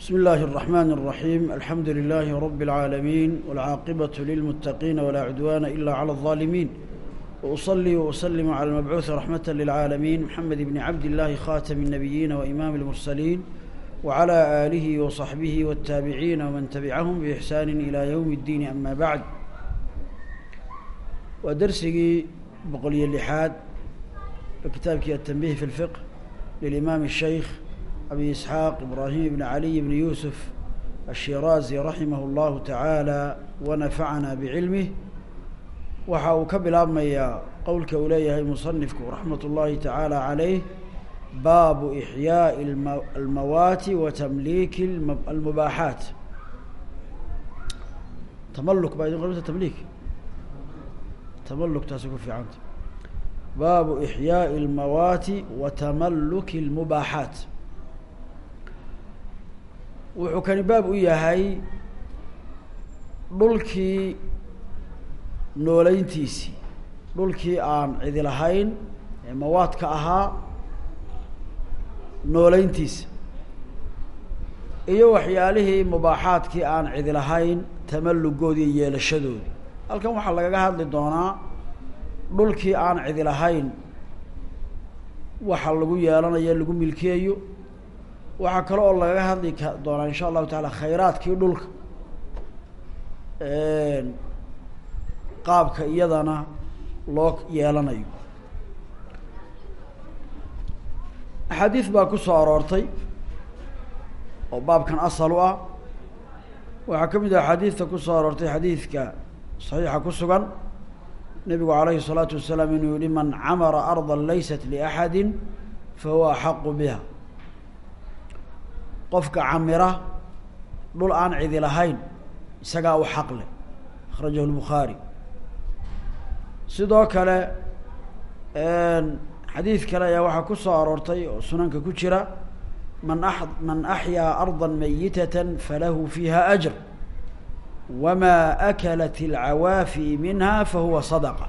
بسم الله الرحمن الرحيم الحمد لله رب العالمين والعاقبة للمتقين ولا عدوان إلا على الظالمين وأصلي وأسلم على المبعوث رحمة للعالمين محمد بن عبد الله خاتم النبيين وإمام المرسلين وعلى آله وصحبه والتابعين ومن تبعهم بإحسان إلى يوم الدين أما بعد ودرسي بقولي اللحاد بكتابك التنبيه في الفقه للإمام الشيخ أبي إسحاق إبراهيم بن علي بن يوسف الشيرازي رحمه الله تعالى ونفعنا بعلمه waxa uu ka bilaabmayaa qowlka uu leeyahay musanifku raxmat ullaahi tacaala calayh baabu ixyaaءi almawaati wa tamliiki almubaaxaat tamaluk baa idin qormata tamliik tamaluk taasi ku fiicanta baabu ixyaaءi almawaati wa tamaluki اlmubaaxaat wuxuu kani baab u yahay dhulkii nooleyntiisii dhulkii aan cidi lahayn ee mawaadka ahaa nooleyntiisa iyo waxyaalihii mubaaxaadkii aan cidi lahayn tamallugoodii iyo yeelashadoodii. Halkan waxaa lagaga hadli doonaa dhulkii aan cidi lahayn waxa lagu yeelanayo lagu milkiyayo waxaa kale oo lagaga hadli doonaa insha allahu taala khayraadkii dhulka. Qaabka iyadana loo yeelanayo. Axaadiis baa ku soo aroortay oo baabkan asal u ah. Waxaa ka mid ah axaadiista ku soo aroortay xadiidka saxiixa ku sugan. Nebigu calayhi الsalaatu wasalaam inuu yihi man camara arda laysat liaxadi fahuwa axaqu biha qofka camira dhul aan cidi lahayn isagaa u xaq leh akhrajahu lbukhaari sidoo kale xadiid kale ayaa waxaa ku soo aroortay oo sunanka ku jira man a man axyaa arda mayitata falahu fiiha ajr wama akalat alcawaafi minha fahuwa sadaqa.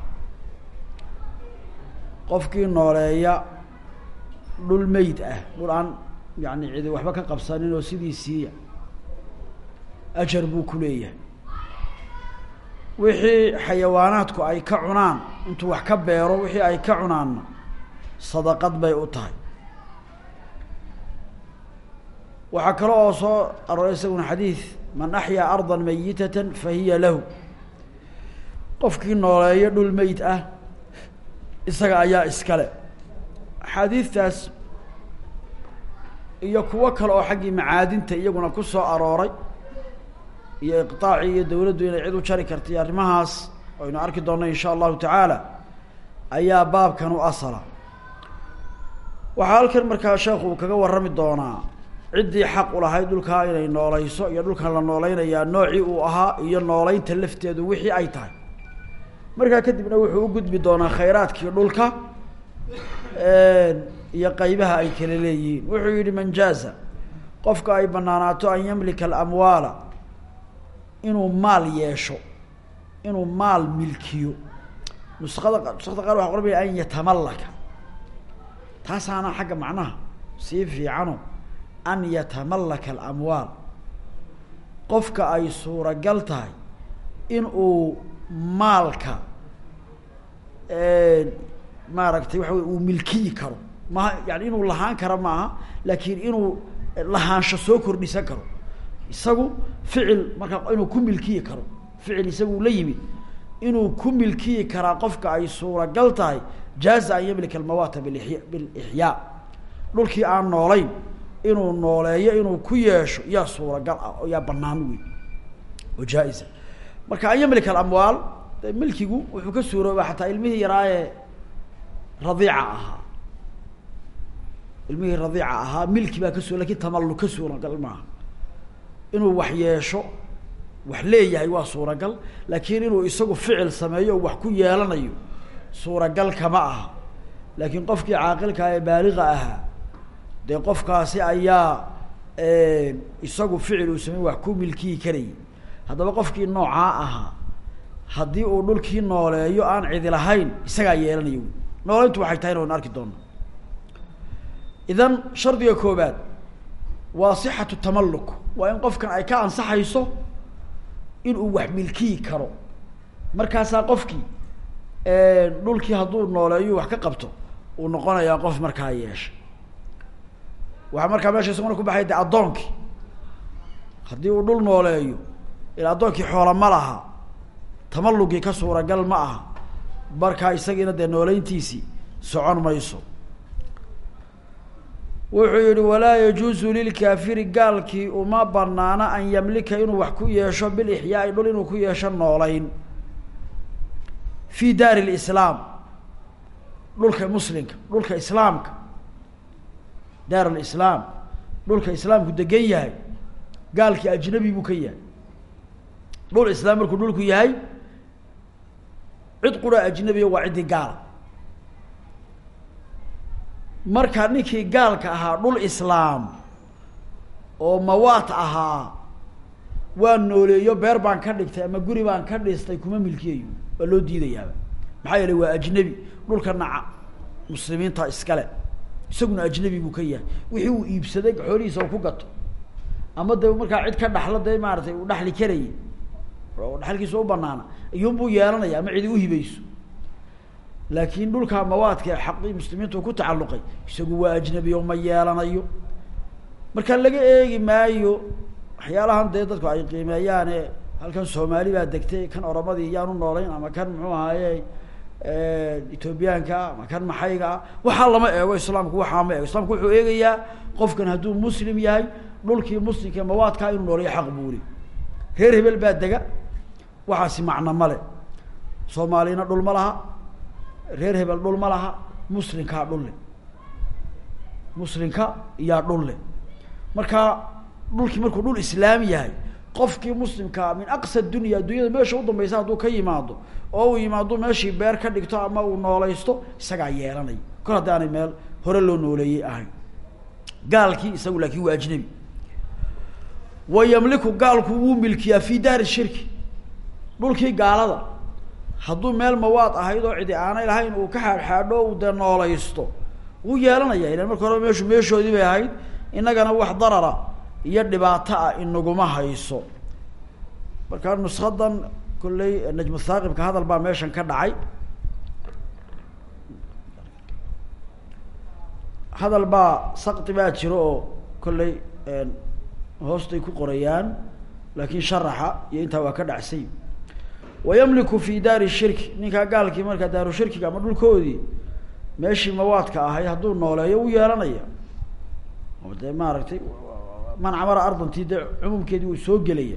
Qofkii nooleeya dhul meyd ah dhul aan yani cidi waxba ka qabsanin oo sidiisiiya ajar buu ku leeyahay. Wixii xayawaanaadku ay ka cunaan intuu wax ka beero wixii ay ka cunaanna sadaqad bay u tahay. Waxaa kale oo soo arooray isaguna xadiid man axyaa arda mayitata fa hiya lahu. Qofkii nooleeyo dhul meyd ah isaga ayaa iskale axaadiidtaas iyo kuwo kale oo xaggii macaadinta iyaguna ku soo arooray iyo iqطaacii iyo dawladdu inay cid u jari karta iyo arrimahaas aynu arki doonno in sha allahu tacaala ayaa baabkan u asala. Waxaa halkan markaa sheekhu uu kaga warrami doonaa ciddii xaq u lahayd dhulkaa inay nooleyso iyo dhulkan la nooleynayaa noocii uu ahaa iyo nooleynta lafteedu wixii ay tahay. Markaa kadibna wuxuu u gudbi doonaa khayraadkii dhulka iyo qeybaha ay kala leeyihiin. Wuxuu yihi man jaaza qofka ay banaanaato an yamlika alamwaala inuu maal yeesho inuu maal milkiyo. Nusada nusakda qaar waxa qormaya an yatamallaka. Taasaana xagga macnaha sii fiicano an yatamallaka alamwaal. Qofka ay suuragal tahay in uu maalka maaragtay waxa uu milkiyi karo maha yani inuu lahaan karo maaha laakiin inuu lahaansho soo kordhisan karo. Isagu ficil markaa inuu ku milkiyi karo ficil isagu la yimid inuu ku milkiyi karaa qofka ay suuragal tahay jaaza an yamlika almawaata bilixyaa dhulkii aan noolayn inuu nooleeyo inuu ku yeesho yaa suuragal ah oo yaa banaan wey oo jaa-isa. Marka an yamlika alamwaal milkigu wuxuu ka suurooba xataa ilmihii yaraa ee radiica ahaa ilmihii radiica ahaa milki baa ka su laakiin tamallu ka suuragal maaha. Inuu wax yeesho wax leeyahay waa suuragal laakiin inuu isagu ficil sameeyo wax ku yeelanayo suuragal kama aha. Laakiin qofkii caaqilka ee baaliga ahaa dee qofkaasi ayaa isagu ficil uu sameey wax ku milkiyi karayay haddaba qofkii noocaa ahaa haddii uu dhulkii nooleeyo aan cidi lahayn isagaa yeelanayo. Nooleyntu waxay tahay waynu arki doona idan shardiga koobaad waa sixatu tamalluk. Waa in qofkan ay ka ansaxayso in uu wax milkiyi karo. Markaasaa qofkii dhulkii hadduu nooleeyo wax ka qabto uu noqonayaa qof markaa yeesha waxaa markaa meesha isaguna ku baxay de addoonkii haddii uu dhul nooleeyo ila addoonkii xoola ma laha tamallugii ka suuragal ma aha markaa isagiina dee nooleyntiisii socon mayso wuxuu yihi walaa yajuusu lilkaafiri gaalkii uma banaana an yamlika inuu wax ku yeesho bilixyaai dhul inuu ku yeesho noolayn fi daari lislaam dhulka muslimka dhulka islaamka daar alislaam dhulka islaamku degan yahay gaalkii ajnabi buu ka yahay. Dhul islaam markuu dhulku yahay cid qura ajnabiya waa ciddii gaala marka ninkii gaalka ahaa dhul islaam oo mawaat ahaa waa nooleeyo beer baan ka dhigtay ama guri baan ka dhistay kuma milkiyayo waa loo diidayaaba. Maxaa yeelay waa ajnebi dhulka naca muslimiinta iskale isaguna ajnebi buu ka yahay. Wixii uu iibsaday xoolihiisa ku gato. Ama de markaa cid ka dhaxlo dee maaratay uu dhaxli karayay dhaxalkiisa u banaana iyuunbuu yeelanaya ama cidi uhibayso laakin dhulkaa mawaadka xaqii muslimiintu ku tacalluqay isagu waa ajnabi oo ma yeelanayo. Marka laga eegi maayo waxyaalahan dee dadku ay qiimeeyaane halkan soomaali baa degtay kan oromadii yaanu noolayn ama kan muxuu ahaaye ethoobiyaanka ama kan maxayga waxaa lama eego islaamku waxaa ma eego. Islamku wuxuu eegayaa qofkan hadduu muslim yahay dhulkii muslimka mawaadkaa inuu noolayo xaq buuli reer hebel baa dega waxaasi macno male soomaalina dhul ma laha reer hebel dhul ma laha muslimkaa dhulle muslimka iyaa dhulle marka dhulkii markuu dhul islaam yahay qofkii muslimkaa min aqsa dunya addunyada meesha udambaysa hadduu ka yimaado oo uu yimaado meeshii beer ka dhigto ama uu noolaysto isagaa yeelanaya kor haddi aanay meel hore loo nooleeyey ahayn gaalkii isagu laakin waa ajnabi. Wa yamliku gaalku wuu milkiyaa fi daari shirki. Dhulkii gaalada hadduu meel mawaad ahayd oo cidi aanay lahayn uu ka xaadxaadho uu dee noolaysto. Wuu yeelanaya ilan marka horeba meeshu meeshoodii bay ahayd innagana wax darara iyo dhibaato ah inaguma hayso. Marka nuskadan kolley najmu thaaqibka hadal baa meeshan ka dhacay. Hadal baa sakti baa jiro oo kolley hoostay ku qorayaan laakin sharaxa iyo intaa waa ka dhacsay wayamliku fi daari shirki ninkaa gaalkii markaa daaru shirkiga ama dhulkoodii meeshii mawaadka ahayd hadduu nooleeyo wuu yeelanaya dee maaragtay man camara ardantii dee cumuumkeedii wuu soo gelaya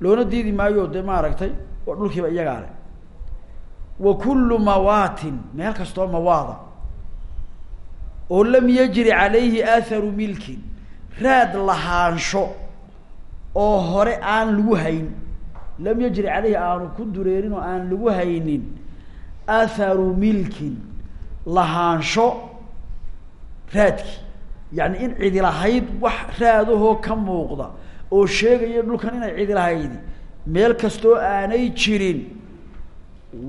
loona diidi maayo dee maaragtay waa dhulkiiba iyagaa leh wa kullu mawaatin meel kastoo mawaada oo lam yajri calayhi atharu milkin raad lahaansho oo hore aan lagu hayn lam yajri caleyhi aanu ku dureerin oo aan lagu haynin atharu milkin lahaansho raadki. Yani in cidi lahayd wax raadahoo ka muuqda oo sheegaya dhulkan inay cidi lahaydi meel kastoo aanay jirin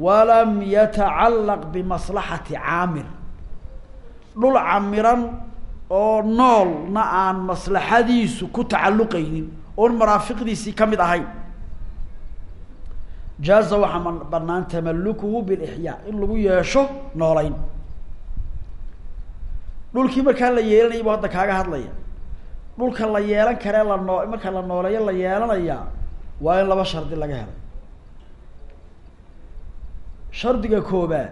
walam yatacallaq bimaslaxati caamir. Dhul camiran oo noolna aan maslaxadiisu ku tacalluqaynin oon maraafiqdiisii ka mid ahayn jaaza waxaa banaan tamalukuhu bilixyaa in lagu yeesho noolayn. Dhulkii markaa la yeelanaya bu hadda kaaga hadlaya. Dhulka la yeelan karee la noo marka la nooleeyo la yeelanayaa waa in laba shardi laga helay. Shardiga koobaad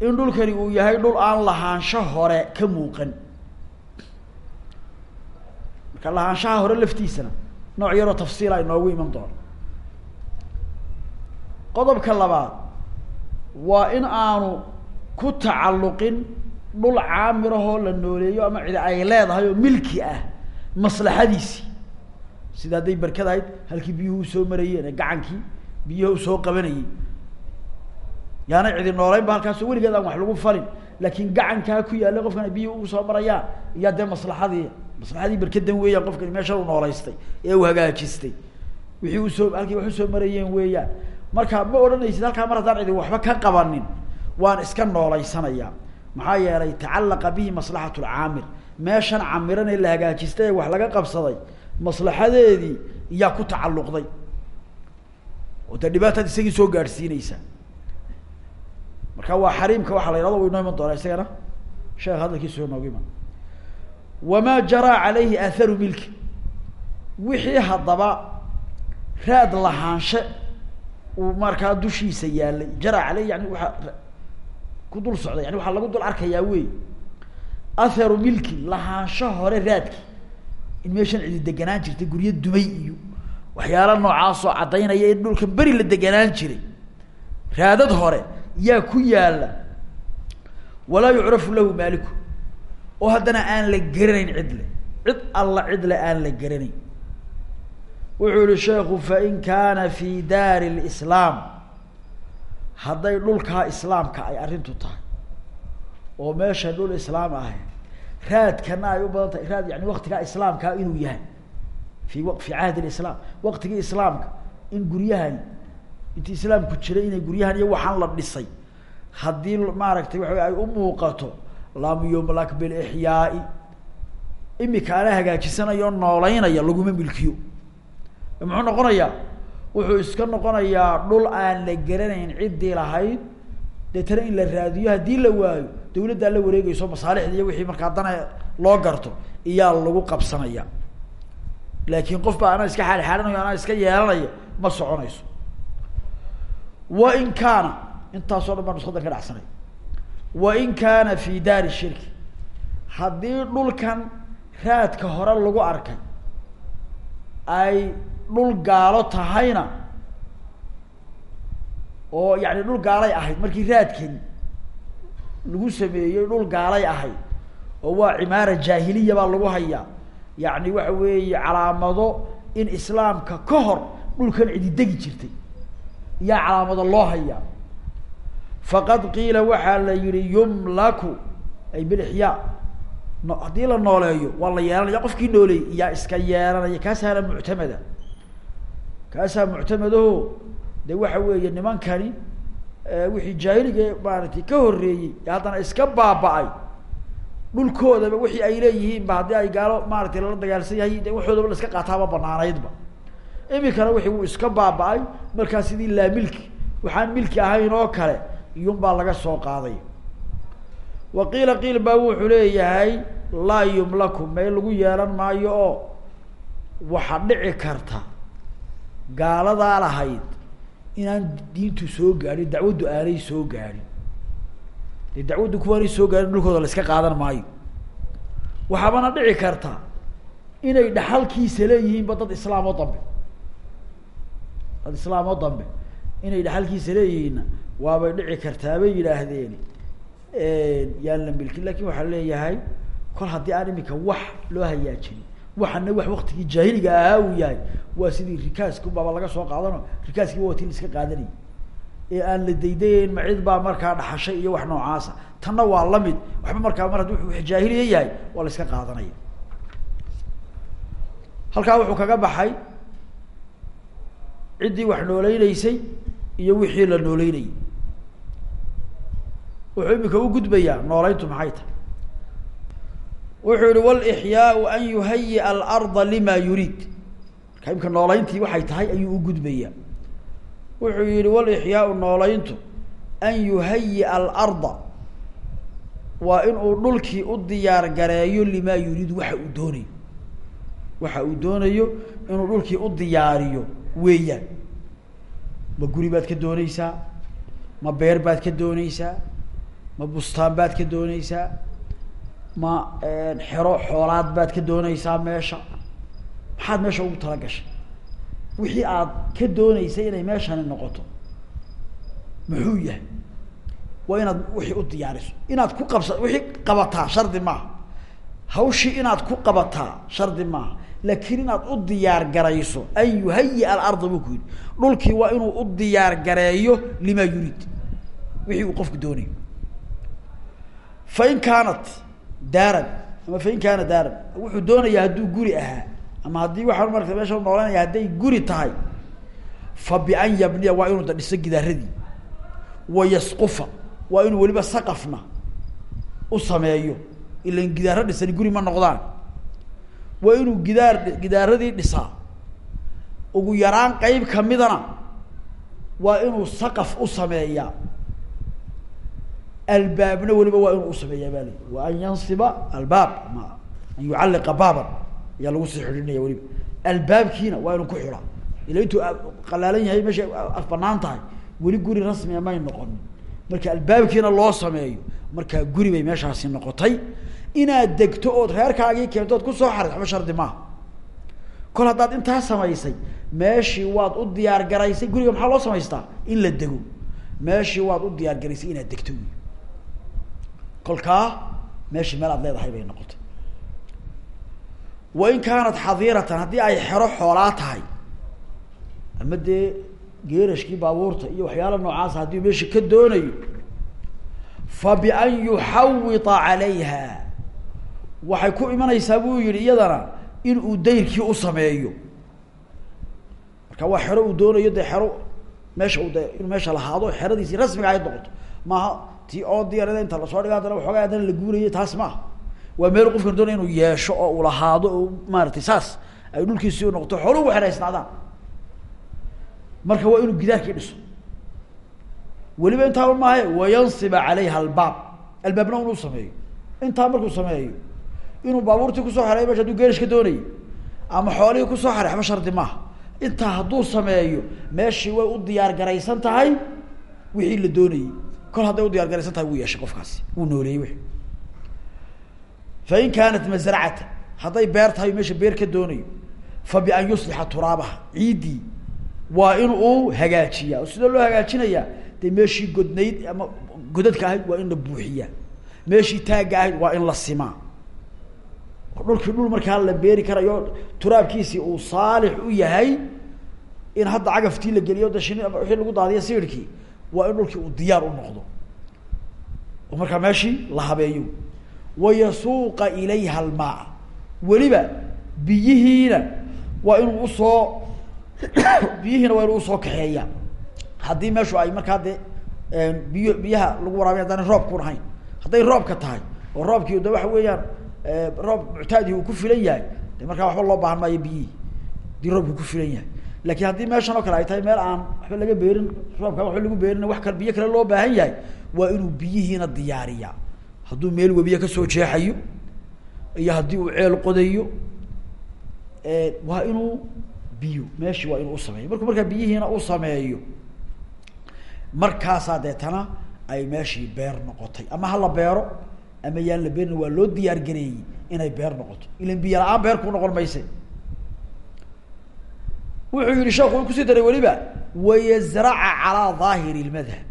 in dhulkani uu yahay dhul aan lahaansho hore ka muuqan. Marka lahaanshaha hore laftiisana nooc yaroo tafsiila inoogu iman doono qodobka labaad waa in aanu ku tacalluqin dhul caamirahoo la nooleeyo ama cidi ay leedahay oo milki ah maslaxadiisii sida hadday barkad ahayd halkii biyuhu u soo marayeen ee gacankii biyaha u soo qabanayay yaana cidi nooleyn ba halkaasoo weligeed aan wax lagu falin laakiin gacankaa ku yaallay qofkana biyuhu u soo marayaan iyaa dee maslaxadii maslaxadii barkadan weeyaan qofkani meeshan u noolaystay ee uu hagaajistay. Wixii u soo halkii wax u soo marayeen weeyaan marka ma odhanaysid halkaa mar haddaan cidi waxba ka qabanin waan iska noolaysanayaa. Maxaa yeelay tacalaqa bihi maslaxat lcaamir meeshan camiran ee la hagaajistay ee wax laga qabsaday maslaxadeedii iyaa ku tacalluqday. Oo dee dhibaataad isagii soo gaadhsiineysa marka waa xariimka waxaa la yhahdo wa inoo iman doonaa isagana? Sheekh hadalkiisu inoogu iman wamaa jaraa calayhi aatharu milki. Wixii haddaba raad lahaanshe uu markaa dushiisa yaalay jaraa caleyhi yani waaa ku dul socday yani waxaa lagu dul arkayaa wey atharu milki lahaansho hore raadki. In meeshan cidi deganaan jirtay guryo dumay iyo waxyaala noocaasoo caddaynaya in dhulkan beri la deganaan jiray. Raadad hore yaa ku yaalla walaa yucrafu lahu maaliku. Oo haddana aan la garanayn cidle cid alla cidle aan la garanayn wuxuu yihi sheekhu fain kaana fi daari lislaam hadday dhulkaa islaamka ay arrintu tahay oo meesha dhul islaam ah raadkana ay u badan tahay raad yani waktigaa islaamkaa inuu yahay fi fi cahdi lislaam waktigii islaamka in guryahani intii islaamku jiray inay guryahan iyo waxaan la dhisay. Haddii maaragtay waxa ay u muuqato lam yumlak bilixyaai imika ana hagaajisanayo o noolaynaya laguma milkiyo muxuu noqonayaa? Wuxuu iska noqonayaa dhul aan la garanayn ciddii lahayd. Deetana in la raadiyo haddii la waayo dawladdaa la wareegeyso masaalixda iyo wixii markaa dana loo garto iyaa lagu qabsanaya. Laakin qof baa anaa iska xaadxaadhanayo anaa iska yeelanaya ma soconayso. Wain kaana intaasoo dhan baan nuskadan ka dhacsanay. Wain kaana fi daari shirki. Haddii dhulkan raadka hore lagu arkay ay dhul gaalo tahayna oo yani dhul gaalay ahayd markii raadkani lagu sameeyey dhul gaalay ahayd oo waa cimaara jaahiliya baa lagu hayaa. Yani waxa weeye calaamado in islaamka ka hor dhulkan cidi degi jirtay iyaa calaamado loo hayaa. Faqad qiila waxaa la yihi yumlaku ay bilixyaa. Haddii la nooleeyo waa la yeelanaya qofkii nooleeyey iyaa iska yeelanaya kaasaana muctamada kaasaa muctamadaho de waxa weeye nimankani wixii jaahiliga maaragtay ka horreeyey ee haddana iska baaba-ay dhulkoodaba wixii ay leeyihiin ba haddii ay gaalo maaratay lala dagaalsan yahay de waxoodaba la iska qaataaba banaanaydba imikana wixii wuu iska baaba-ay markaa sidii laa milki waxaan milki ahayn oo kale iyun baa laga soo qaaday. Wa qiila qiil baa wuxuu leeyahay laa yumlaku meel lagu yeelan maayo oo waxaa dhici karta gaaladaa lahayd inaan diintu soo gaadhin dacwaddu aanay soo gaadhin dee dacwaddu kuwaanay soo gaadhin dhulkooda la iska qaadan maayo. Waxaabana dhici karta inay dhaxalkiisa leeyihiinba dad islaam oo dambe. Dad islaam oo dambe. Inay dhaxalkiisa leeyihiinna waabay dhici kartaa bay yidhaahdeen yaan la milkin. Lakin waxaa leeyahay kol haddii aan imika wax loo hayaajinin waxana wax waktigii jaahiliga ahaa uu yahay. Waa sidii rikaaski baaba laga soo qaadano rikaaskii waa ti la iska qaadanayay ee aan la daydayeyn ma cid baa markaa dhaxashay iyo wax noocaasa. Tanna waa la mid waxba markaa mar haddi w jaahiliya yahay waa la iska qaadanaya. Halkaa wuxuu kaga baxay ciddii wax noolayneysay iyo wixii la nooleynayay wuxuu imika u gudbayaa nooleyntu maxay tahay wuxuu yihi wlxyaau an yuhayi'a alarda lima yuriid marka imika nooleyntii waxay tahay ayuu u gudbayaa. Wuxuu yihi walixyaau nooleyntu an yuhayi'a alarda waa in uu dhulkii u diyaar gareeyo limaa yuriid waxa uu doonayo. Waxa uu doonayo inuu dhulkii u diyaariyo weeyaan. Ma guri baad ka dooneysaa ma beer baad ka dooneysaa ma bustaan baad ka dooneysaa ma xero xoolaad baad ka dooneysaa meesha. Maxaad meesha ugu tala gashay? Wixii aad ka dooneysay inay meeshani noqoto. Muxuu yahay? Waa inaad wixii u diyaariso. Inaad ku qabsa wixii qabataa shardi maaha. Hawshii inaad ku qabataa shardi maaha. Laakiin inaad u diyaar garayso an yuhayi-a alarda buu ku yidhi. Dhulkii waa inuu u diyaar gareeyo lima yuriid wixii uu qofku doonayo. Fain kaanat daaran ama fain kaana daaran wuxuu doonayaa hadduu guri ahaa ama haddii waxaan marka meesha noolanaya hadday guri tahay fa bian yabniya waa inuu da dhiso gidaaradii wa yasqufa waa inuu weliba saqafna u sameeyo ilan gidaaro dhisani guri ma noqdaan waa inuu gidaar gidaaradii dhisaa ugu yaraan qeyb kamidana waa inuu saqaf u sameeyaa albaabna weliba waa inuu usameeyaa baa lii wa an yansiba albaab ma an yucalliqa baaban. Ayaa lagu sii xidhinaya weliba. Albaabkiina waa inuu ku xidhaa ila intuu qalaalan yahay meesha bannaan tahay weli guri rasmia may noqonin marka albaabkiina loo sameeyo markaa guri bay meeshaasi noqotay. Inaad degto ood reerkaagii keento ood ku soo xarid waxba shardi maaha. Kol haddaad intaa samaysay meeshii waad u diyaar garaysay guriga maxaa loo samaystaa? In la dego. Meeshii waad u diyaar garaysay inaad degto. wy kolkaa meeshii meel aad leedahay bay noqotay. Wain kaanat xadiiratan haddii ay xero xoolaa tahay ama dee geerashkii baabuurta iyo waxyaala noocaas haddii meesha ka doonayo fa bian yuxawita calayha. Waxay ku imanaysaa buu yihi iyadana in uu dayrkii u sameeyo. Marka waa xero uu doonayo dee xero meesha de inuu meesha lahaado xeradiisii rasmiga ahayd noqoto. Maaha tii oo diyarada inta la soo dhiga haddana waxoogaa haddana la guurayay taas maaha waa meel qofkan doonaya inuu yeesho oo uu lahaado oo saas ay dhulkiisii u noqoto xoolo ugu xeraysnaadaan marka waa inuu gidaarkii dhiso. Weliba intaaba maahe wayansiba calayha albaab. Albaabna inuu sameeyo. Intaa markuu sameeyo inuu baabuurtii ku soo xeray meesha haduu geerish ka doonayay ama xoolihii ku soo xeray waxba shardi maaha intaa hadduu sameeyo meeshii way u diyaar garaysan tahay wixii la doonayey kol hadday u diyaar garaysan tahay wuu yeeshay qofkaasi wuu nooleeyey wi fain kaanat masracata hadday beer tahay meesha beer ka doonayo fa bian yuslixa turaabaha. Ciiddii waa in uu hagaajiyaa. Sidoo loo hagaajinayaa dee meeshii godnayd ama godadka ahayd waa in la buuxiyaa. Meeshii taagga ahayd waa in la simaa. Dhulkii dhul markaa la beeri karayo turaabkiisii uu saalix u yahay in hadda cagaftii la geliyo da shini lagu daadiyo siirkii waa in dhulkii uu diyaar u noqdo. Oo markaa meeshii la habeeyo. Wayasuuqa ilayha almaa. Weliba biyihiina waa inuu u soo biyihiina waa inuu u soo kaxeeya haddii meeshu ay markaa dee biyo biyaha lagu waraabiy haddana roobku ahayn hadday roobka tahay oo roobkii de waxa weeyaan roob muctaadi uu ku filan yahay de markaa waxba loo baahan maayo biyihii. Hadii roobku ku filan yahay laakiin haddii meeshan oo kale ay tahay meel aan waxba laga beerin roobka waxba lagu beerin wax kale biyo kale loo baahan yahay waa inuu biyihiina diyaariyaa. Hadduu meel webiya ka soo jeexayo iyo haddii uu ceel qodayo waa inuu biyo meeshi waa inuu usameeyo markuu markaa biyihiina u sameeyo markaasaa deetana ay meeshii beer noqotay. Ama hala beero ama yaan la beerin waa loo diyaar gareeyey inay beer noqoto. Ilan biyo la'aan beer ku noqon mayse wuxuu yihi sheekhu ku sii daray weliba. Wayazraca calaa daahiri lmadhab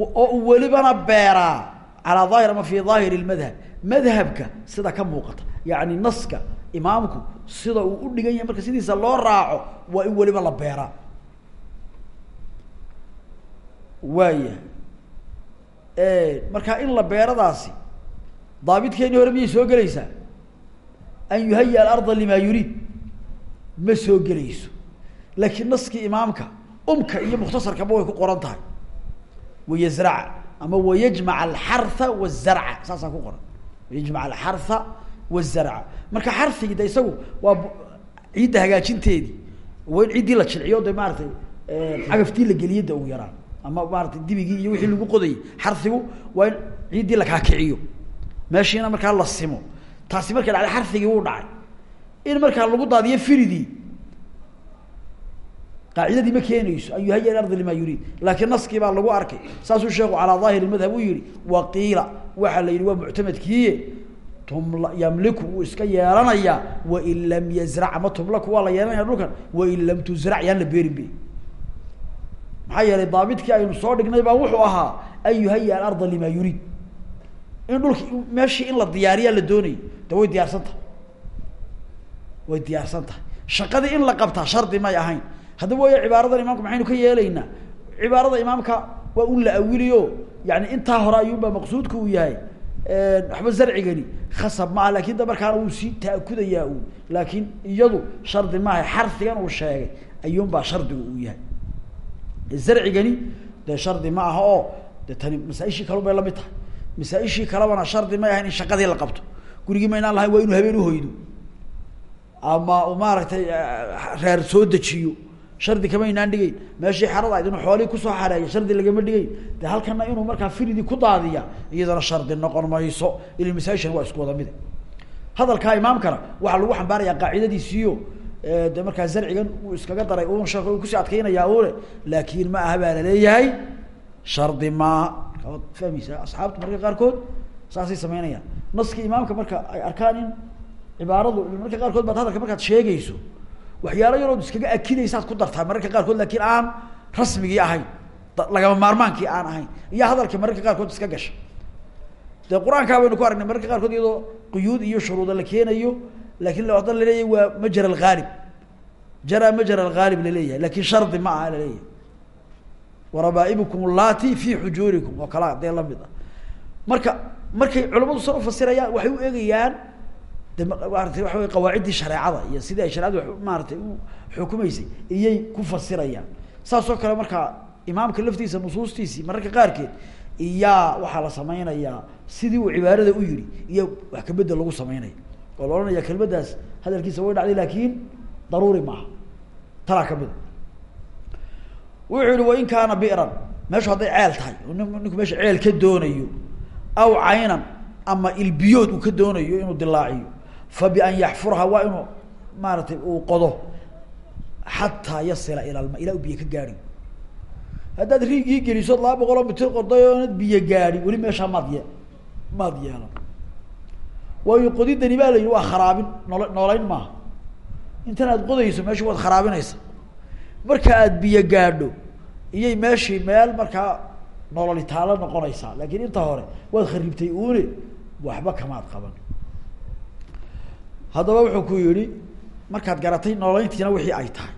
oo u welibana beeraa calaa daahir ama fi daahiri lmadhab madhabka sida ka muuqata yacni naska imaamku sida uu u dhigan yahay marka sidiisa loo raaco waa in weliba la beeraa. Waaya markaa in la beeradaasi daabidkeeni hore miyay soo gelaysaa? An yuhaya alarda lima yuriid ma soo gelayso. Laakiin naskii imaamka umka iyo mukhtasarkaba way ku qoran tahay. Wayazraca ama wayajmac alxarha wazarca saasaa ku qoran. Wayajmac alxarha wazarca. Marka xarfigi de isagu waa ciidda hagaajinteedii waa in ciiddii la jilciyo de maaratay cagaftii la geliye da ugu yaraan. Ama maaratay dibigii iyo wixii lagu qodayay xarfigu waa in ciiddii la kaakiciyo. Meeshiina markaa la simo. Taasi markay dhacday xarfigii wuu dhacay in markaa lagu daadiyo firidii. Qaacidadii ma keenayso an yuhaya ilardi lima yuriid laakiin naskii baa lagu arkay. Saasuu sheeku calaa daahiri madhab u yihi waqiila waxaa la yidhi waa muctamadkiiye. Tumla yamliku wuu iska yeelanayaa wain lam yazrac ama tumlaku waa la yeelanaya dhulkan wain lam tuzrac yaan la beerin be maxaa yeelay daabidkii aynu soo dhignay baa wuxuu ahaa an yuhaya alarda lima yuriid in dhulki meeshii in la diyaariyaa la doonayay. De diyaarsan tahay way diyaarsan tahay. Shaqadii in la qabtaa shardi may ahayn. Haddaba waaya cibaaradan imaamka maxaynu ka yeelaynaa cibaarada imaamka waa un la awiliyo. Yani intaa hore ayuunbaa maqsuudka uu yahay waxba zarcigani. Khasab maaha laakiin da markaana wuu sii taakudayaa laakiin iyadu shardi maaha xarfigan uu sheegay ayuunbaa shardigu uu yahay. Zarcigani dee shardi ma aha oo de tani masaaishii bay la mid tahay. Masaa-ishii shardi may ahayn in shaqadii la qabto. Gurigii ma inaan lahayn waa inuu habeen uhoydo ama maaragtay reer soo dejiyo. Shardi kama inaan dhigeyn meeshii xerada ayd inuu xoolihii ku soo xareeyo shardi lagama dhigeyn de halkana inuu markaa firidii ku daadiya iyadana shardi noqon mayso. Ila masaa-ishan waa isku wada mide hadalkaa imaamkana waxaa lagu xambaarayaa qaacidadiisiiyo. De markaa zarcigan uu iskaga daray un sheek ku sii adkeynayaa une laakin ma aha baa la leeyahay shardi maaha waad fahmeysaa asxaabta marka qaarkood saasay sameynayaan. Naskii imaamka marka ay arkaan in cibaaradu marka qaarkood baad hadalka markaad sheegayso waxyaalo yarood iskaga akidaysaad ku dartaa mararka qaarkood laakiin aan rasmigii ahayn lagama maarmaankii aan ahayn iyo hadalkii mararka qaarkood iska gasha. Dee qur'aankaa baynu ku aragnay mararka qaarkood iyadoo quyuud iyo shuruuda la keenayo laakiin hadda la leeyahay waa majra alghaalib jara majra alghaalib la leeyahay laakiin shardi ma aha la leeyahay warabaa'ibukum allati fi xujuurikum oo kalaa dee la mid ah. Marka markay culamadu san ufasirayaan waxay u egayaan de maarata waxa wey qawaaciddii shareecada iyo sidii ay shareecadu maaratay u xukumeysay iyay ku fasirayaan. Saas oo kale markaa imaamka laftiisa nusuustiisii mararka qaarkeed iyaa waxaa la sameynayaa sidii uu cibaarada u yihi iyo wax kabedel lagu sameynaya. Oo la ohanaya kelmaddaas hadalkiisa way dhacday laakin daruuri maaha. Talaa kamida. Wuxuu yihi wain kaana bi'ran. Meeshu hadday ceel tahay ninku meesha ceel ka doonayo aw caynan ama ilbiyood uu ka doonayo inuu dilaaciyo fa bian yaxfurha waa inuu maaratay uu qodo xataa yasila ila lma ilaa u biyo ka gaadi haddaad riigii gelisood laba boqol oo mitir qoday oonad biyo gaadi weli meeshaa maad ye maad yeelan. Waayo qodidani baa la yihi waa kharaabin nool nooleyn maaha. Intan aad qodayso meesha waad kharaabinaysa marka aad biyo gaadho iyay meeshii meel markaa nololitaalo noqonaysaa laakiin inta hore waad kharibtay uune waxba kamaad qaban haddaba wuxuu ku yihi markaad garatay nooleyntiina wixii ay tahay.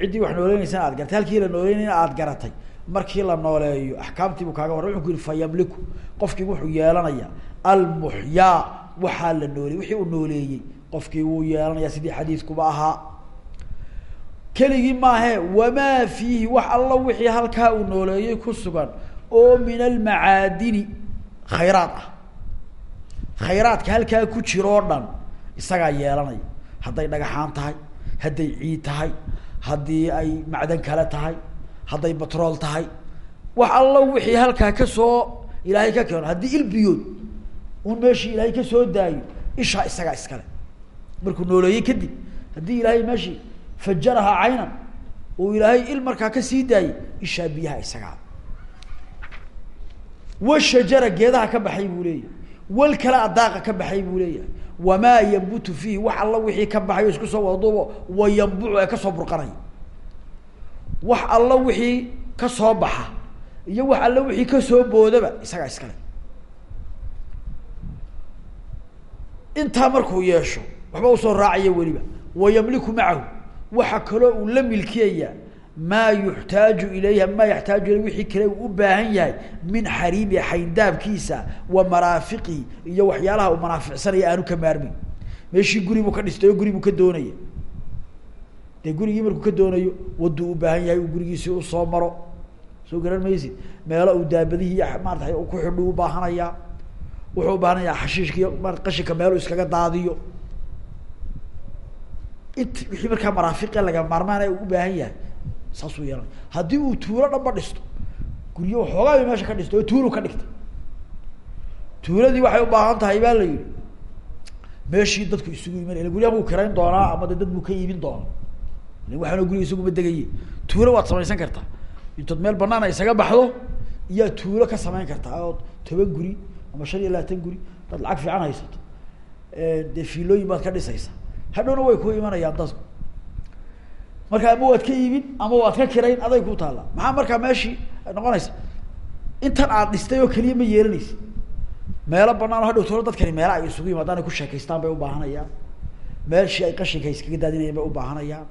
Ciddii wax nooleynaysan aad garatay halkii la nooleynayna aad garatay. Markii la nooleeyo axkaamtii buu kaaga warra wuxuu ku yihi fa yamliku qofkii wuxuu yeelanaya almuxyaa waxaa la nooleeyey wixii uu nooleeyey. Qofkii wuu yeelanaya sidii xadiidkuba ahaa keligii maahe wamaa fiihi wax alla wixii halkaa uu nooleeyey ku sugan oo min almacaadini khayraad ah khayraadka halkaa ku jiroo dhan isagaa yeelanaya hadday dhagaxaan tahay hadday ciid tahay haddii ay macdan kale tahay hadday batrool tahay wax alla wixii halkaa ka soo ilaahay ka keeno haddii ilbiyood un meeshii ilaahay ka soo daayo ishaa isagaa iskale markuu nooleeyey kadib haddii ilaahay meeshii fajarahaa caynan uu ilaahay il markaa ka sii daayey ishaa biyaha isagaa. Washajara geedaha ka baxay buu leeyahay wal kale adaaqa ka baxay buu leeyahay. Wamaa yambutu fiihi wax alla wixii ka baxay o isku soo wadaduubo wayambucu ee ka soo burqanaya wax alla wixii ka soo baxa iyo wax alla wixii ka soo boodaba isagaa iskale intaa markuu yeesho waxba u soo raacaya weliba. Wayamliku macahu waxa kaloo uu la milkiyaya maa yuxtaaju ilayha maa yaxtaaju ilay wixii kale uu u baahan yahay min xariimi xayndaabkiisa wa maraafiqihi iyo waxyaalaha uu manaaficsanaya aanu ka maarmin. Meeshii guri buu ka dhistay oo guri buu ka doonaya dee gurigii markuu ka doonayo waduu u baahan yahay uu gurigiisii u soo maro. Soo garan maysid? Meelo uu daabadihii maarata ku xidhu ubaahanaya wuxuu ubaahanayaa xashiishkaiyo ma qashinka meelu iskaga daadiyo. Int wixii markaa maraafiqe laga u ubaahan yahay saasuu yeelanay haddii uu tuulo dhanba dhisto guryo waxoogaa meesha ka dhistay oo tuulu ka dhigtay tuuladii waxay ubaahan tahay baa la yihi meeshii dadku isugu iman ila guryaha buu kirayn doonaa ama de dad buu ka iibin doonaa? Ila waxaana guriga isaguma degaye tuulo waad samaysan kartaa. Intood meel banaana isaga baxdo iyaa tuulo ka samayn kartaa. Oo toban guri ama shan iyo labaatan guri dad lacag fiican haysato. Dee fiilooyin baad ka dhisaysa hadhowna way ku imanayaan dadku marka ama waad ka iibin ama waad ka kirayn aday ku taallaa maxaa markaa meeshii noqonaysa? Intan aad dhistay oo keliya ma yeelanaysa. Meelo banaan o hadhow tolo dadkani meela ay isugu yimaadaan ku sheekaystaan bay ubaahanayaan meeshii ay qashinka iskaga daadinayaan bay ubaahanayaan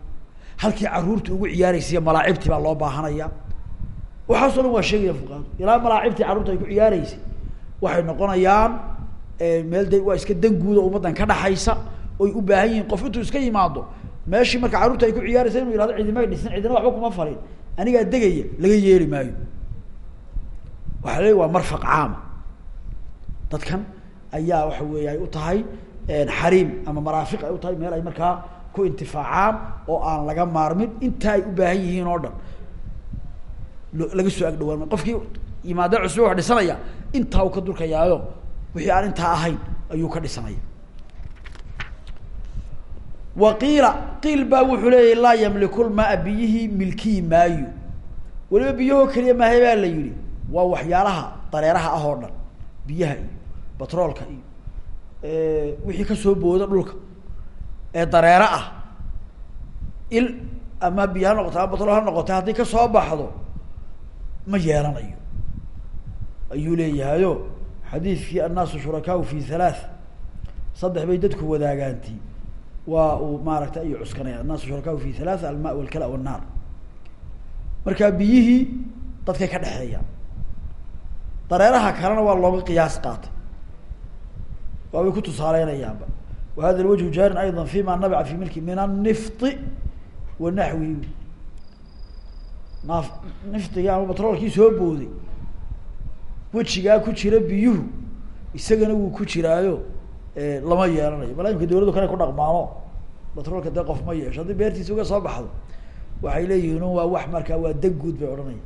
halkii carruurta ugu ciyaaraysiiyo malaacibtii baa loo baahanaya waxaaso dhan waa sheegaya fuqaadu ilaa malaacibtii carruurta ay ku ciyaaraysay waxay noqonayaan meel de waa iska danguuda ummaddan ka dhaxaysa oy u baahan yihiin qof intuu iska yimaado meeshii marka carruurta ay ku ciyaaraysa inuu yihahdo cidimay dhisin cidina waxba kuma falin. Anigaa degaya laga yeeri maayo. Waxaa leey waa marfaq caama dadkan ayaa waxa weeye ay u tahay xariim ama maraafiq ay u tahay meel ay markaa ku intifaacaan oo aan laga maarmin inta ay u baahan yihiin oo dhan. Laga soo agdhawaan qofkii yimaada cusub wax dhisanaya intaa uu ka durkayaayo wixii aan intaa ahayn ayuu ka dhisanaya wa qiila qiil baa wuxuu leeyahy laa yamliku lmaa biyihii milkiyi maayo weliba biyahoo keliya maahay baa la yihi waa waxyaalaha dareeraha ah oo dhan biyaha iyo batroolka iyo wixii ka soo booda dhulka ee dareero ah. Il ama biyo ha noqoto ama batrool ha noqotay haddii ka soo baxdo ma yeelanayo. Ayuu leeyahayo xadiidkii annaasu shurakaau fi halaath saddex bay dadku wadaagaanti waa uu maaragta ayuu cuskanaya anaasu shurakaau fi halaaa almaa walkala wannaar markaa biyihii dadkay ka dhexeeya. Dareeraha kalena waa looga qiyaas qaatay. Waabay ku tusaaleynayaanba wa hada jaarin ayda fima nabca fi milki min anifti wa naxwihi naaf niftigii ama batroolkii soo booday. Wejigaa ku jira biyuhu isagana wuu ku jiraayo lama yeelanayo. Bal imka dawladdu kale ku dhaqmaano. Batroolka dee qof ma yeesho. Haddii beertiisa uga soo baxdo waxay leeyihiin waa wax markaa waa dan guud bay odhanaya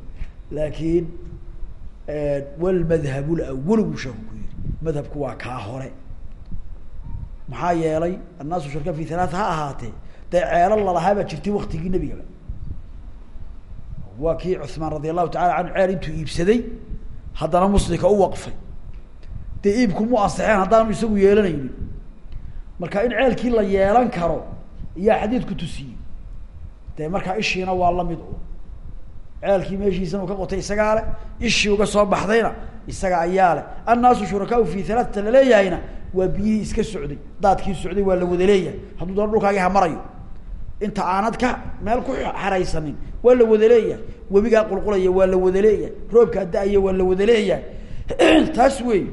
laakiin walmadhab lawal buu sheeku ku yihi madhabku waa kaa hore. Maxaa yeelay annaasu shurka fi halaat ha ahaatee dee ceelo lalahaa baa jirtay waktigii nebigaba waa kii cuثmaan radi allahu tacala canhu ceel intuu iibsaday haddana muslimka u waqfay dee iibku mu ansixeen haddaanu isagu yeelanaynin. Marka in ceelkii la yeelan karo iyaa xadiidku tusiyey dee markaa ishiina waa la mid u. Ceelkii meeshiisana uu ka qotay isagaa le ishii uga soo baxdayna isaga ayaa leh. Annaasu shurakaau fi halaatata laleeyahayna waa biyihii iska socday daadkii socday waa la wada leeyahay. Hadduu doona dhulkaagii hamarayo inta aanad ka meel ku xaraysanin waa la wada leeyahay. Webigaa qulqulaya waa la wada leeyahay. Roobkaa da'aya waa la wada leeyahay. Taas wey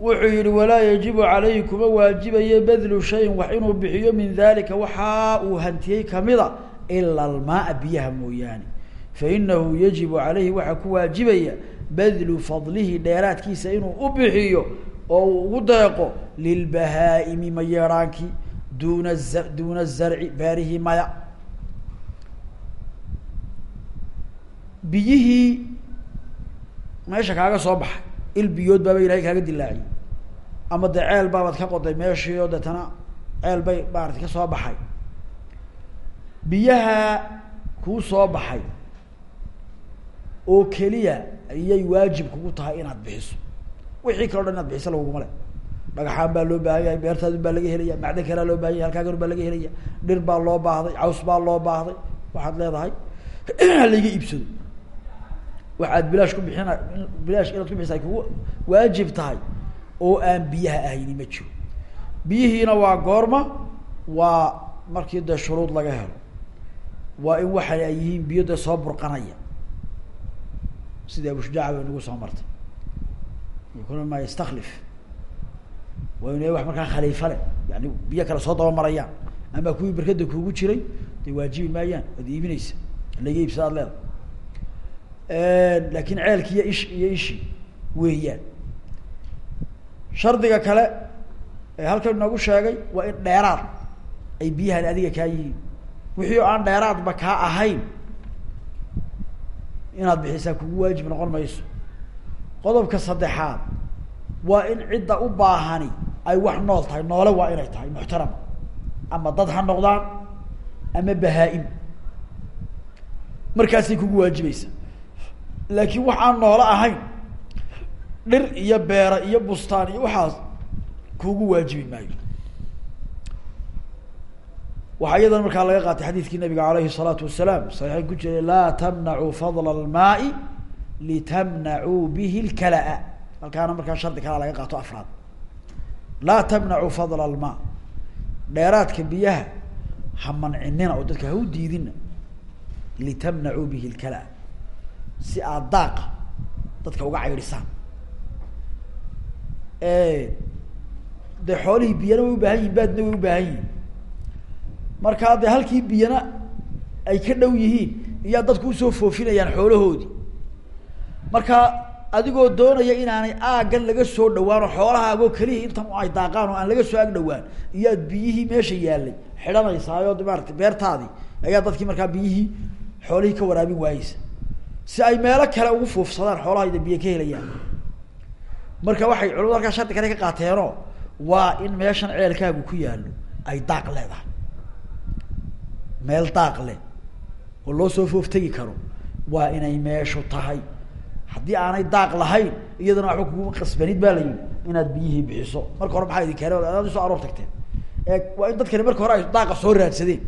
wuxuu yihi walaa yajibu calayhi kuma waajibayo badlu shayin. Wax inuu bixiyo min dalika waxa uu hantiyey kamida ila almaaa biyaha mooyaane. Fainahu yajibu calayhi waxaa ku waajibaya badlu fadlihi dheeraadkiisa inuu u bixiyo oo uu ugu deeqo lilbahaa'imi mayeeraankii duna za duna zarci beerihii maya. Biyihii meesha kaaga soo baxay il biyood baaba ilahay kaaga dilaaciyey ama dee ceel baabaad ka qoday meeshii oo deetana ceel bay maarata ka soo baxay. Biyaha kuu soo baxay. Oo keliya ayay waajib kugu tahay inaad bixiso. Wixii kaleo dhan inaad bixiso laguguma le dhagaxaan baa loo baahan yahay beertaadun baa laga helaya macdan kalaa loo baahan yahay halkaagan baa laga helaya dhir baa loo baahday caws baa loo baahday waxaad leedahay halaiga iibsado. Waxaad bilaash ku bixina bilaash inaad ku bixisa ay kugu waajib tahay oo aan biyaha ahayni ma jiro. Biyihiina waa goorma waa markii dee shuruud laga helo. Waa in waxa ay yihiin biyo dee soo burqanaya. Sida abushujaaca bay nagu soo martay. Yakuna ma yastaklif waa inu wax markaa khaliifa leh yani biyo kale soo dabamarayaan. Ama kuwii berkada kuugu jiray dee waajibi maayaan waad iibineysa laga iibsada ad leeda laakin ceelki iyo ish iyo ishi weeyaan shardiga kale ee halkan inoogu sheegay waa in dheeraad ay biyahan adiga kaa yihiin. Wixii aan dheeraadba kaa ahayn inaad bixisaa kugu waajib noqon mayso. Qodobka saddexaad waa in cidda u baahani ay wax nool tahay noole waa inay tahay muxtarama ama dad ha noqdaan ama bahaa-im. Markaasay kugu waajibaysa laakiin wax aan noole ahayn dhir iyo beera iyo bustaan iyo waxaas kugu waajibi maayo waxaa iyadana markaa laga qaatay xadiidkii nabiga alayhi الsalaatu wasalaam saxiixayn ku jiray laa tamnacuu fadla اlmaai litamnacuu bihi اlkala-a halkaana markaa shardi kalaa laga qaato afraad laa tamnacuu fadla almaa dheeraadka biyaha ha mancinina oo dadka ha u diidina litamnacuu bihi اlkala-a si aad daaqa dadka uga caydhisaan dee xoolihii biyana way ubaahan yihiin baadna way ubaahan yihiin markaa dee halkii biyana ay ka dhow yihiin iyaa dadku u soo foofinayaan xoolahoodii. Marka adigoo doonaya inaanay aaggan laga soo dhawaan oo xoolahaagoo keliya intan ay daaqaan oo aan laga soo ag dhawaan iyaad biyihii meesha yaallay xidhanaysaayo maarata beertaadii ayaa dadkii markaa biyihii xoolihii ka waraabin waayeysa. Si ay meelo kale ugu fuufsadaan xoolahayda biyo ka helayaan marka waxay culimadu halkaa shardi kale ka qaateenoo waa in meeshan ceelkaagu ku yaallo ay daaq leedahay. Meel daaq leh oo loo soo fooftegi karo waa inay meeshu tahay. Haddii aanay daaq lahayn iyadana waxba kuguma qasbanid baa la yihi inaad biyihii bixiso. Marka hore maxaa idin keenay? Adaad soo aroor tagteen. Ee waa in dadkani marka hore ay daaqa soo raadsadeen.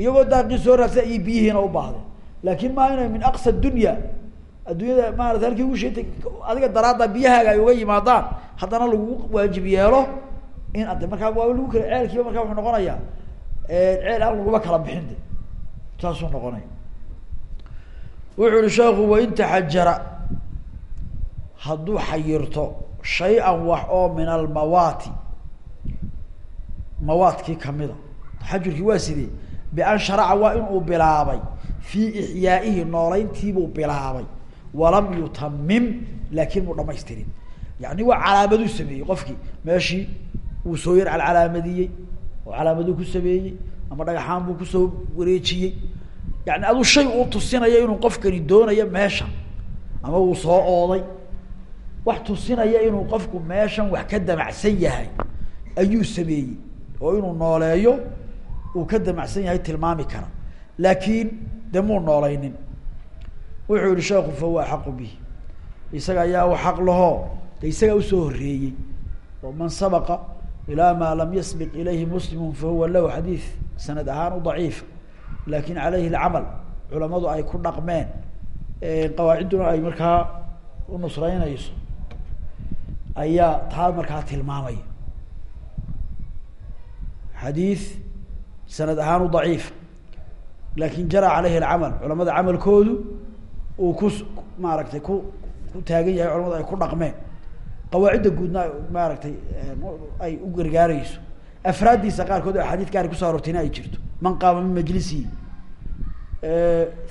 Iyagoo daaqii soo raadsaden ayay biyihiina u baahdeen laakin maa inay min aqsa dunya adduunyada maarata halkii ugu sheetay adiga daraadda biyahaaga ay uga yimaadaan haddana lagu waajib yeelo in ade markaa waa lagu kala ceelkiiba markaa wuxuu noqonayaa ceel aan laguma kala bixin de. Saasuu noqonaya. Wuxuu yihi sheekhu wain taxajara hadduu xayirto shay-an wax oo min almawaati mawaadkii kamida taxajurkii waa sidee? Bian sharaca waa inuu bilaabay. Fii ixyaa'ihi nooleyntiibuu bilaabay walam yutamim laakin muu dhamaystirin yani waa calaamaduu sameeyey qofkii. Meeshii wuu soo yar calcalaamadiyey oo calaamaduu ku sameeyey ama dhagaxaan buu ku soo wareejiyey. Yani aduu shay uu tusinaya inuu qofkani doonayo meesha ama wuu soo ooday. Wax tusinaya inuu qofku meeshan wax ka damacsan yahay ayuu sameeyey. Oo inuu nooleeyo uu ka damacsan yahay tilmaami kara. Laakiin de muu nooleynin wuxuu yihi sheekhu fa huwa axaqu bihi isaga ayaa u xaq lahoo de isagaa u soo horeeyey oo man sabaqa ilaa maa lam yasbiq ilayhi muslimu fa huwa lahu xadiid sanad ahaan u daciifa laakiin caleyhi lcamal culamadu ay ku dhaqmeen qawaacidduna ay markaa unusreynayso ayaa taa markaa tilmaamaya xadiid sanad ahaan u daciifa laakiin jara caleyhi alcamal culamada camalkoodu uu ku maaragtay ku ku taagan yahay culamadu ay ku dhaqmeen. Qawaacidda guudna maaragtay ay u gargaareyso afraaddiisa qaarkood oo axaadiid gaari kuso aroortayna ay jirto. Man qaama min majlisihi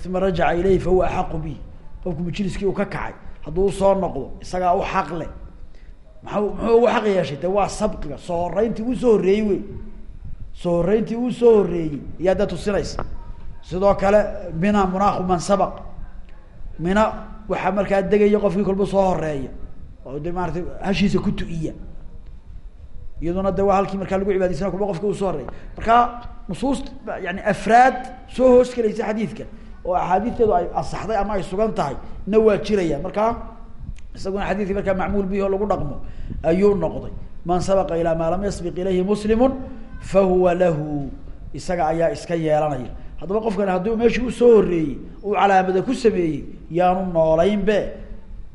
uma rajaca ilayhi fahuwa axaqu bih qofku majliskii uu ka kacay hadduu u soo noqdo isagaa u xaq leh. Maa muxuu ugu xaq yeeshay? De waa sabqiga. Soo horeyntii uu soo horreeyey wey. Soo horreyntii uu soo horreeyey. Iyaa da tusinaysa. Sidoo kale mina munaaku man sabaq mina waxaa markaa degaya qofkii kolba soo horreeya. Oo de maaratay hashiisa ku tu-iya. Iyaduna de waa halkii markaa lagu cibaadaysana kulba qofka uu soo horreeya. Marka nusuus yani afraad soo hoos gelaysa xadiidka oo axaadiisteedu ay asaxday ama ay sugan tahay na waa jirayaan markaa isaguna xadiidkii markaa macmuul bihi oo lagu dhaqmo ayuu noqday. Man sabaqa ilaa maa lam yasbiq ilayhi muslimu fa huwa lahu. Isaga ayaa iska yeelanaya haddaba qofkani hadduu meeshii u soo horreeyey uu calaamada ku sameeyey yaanu noolaynbe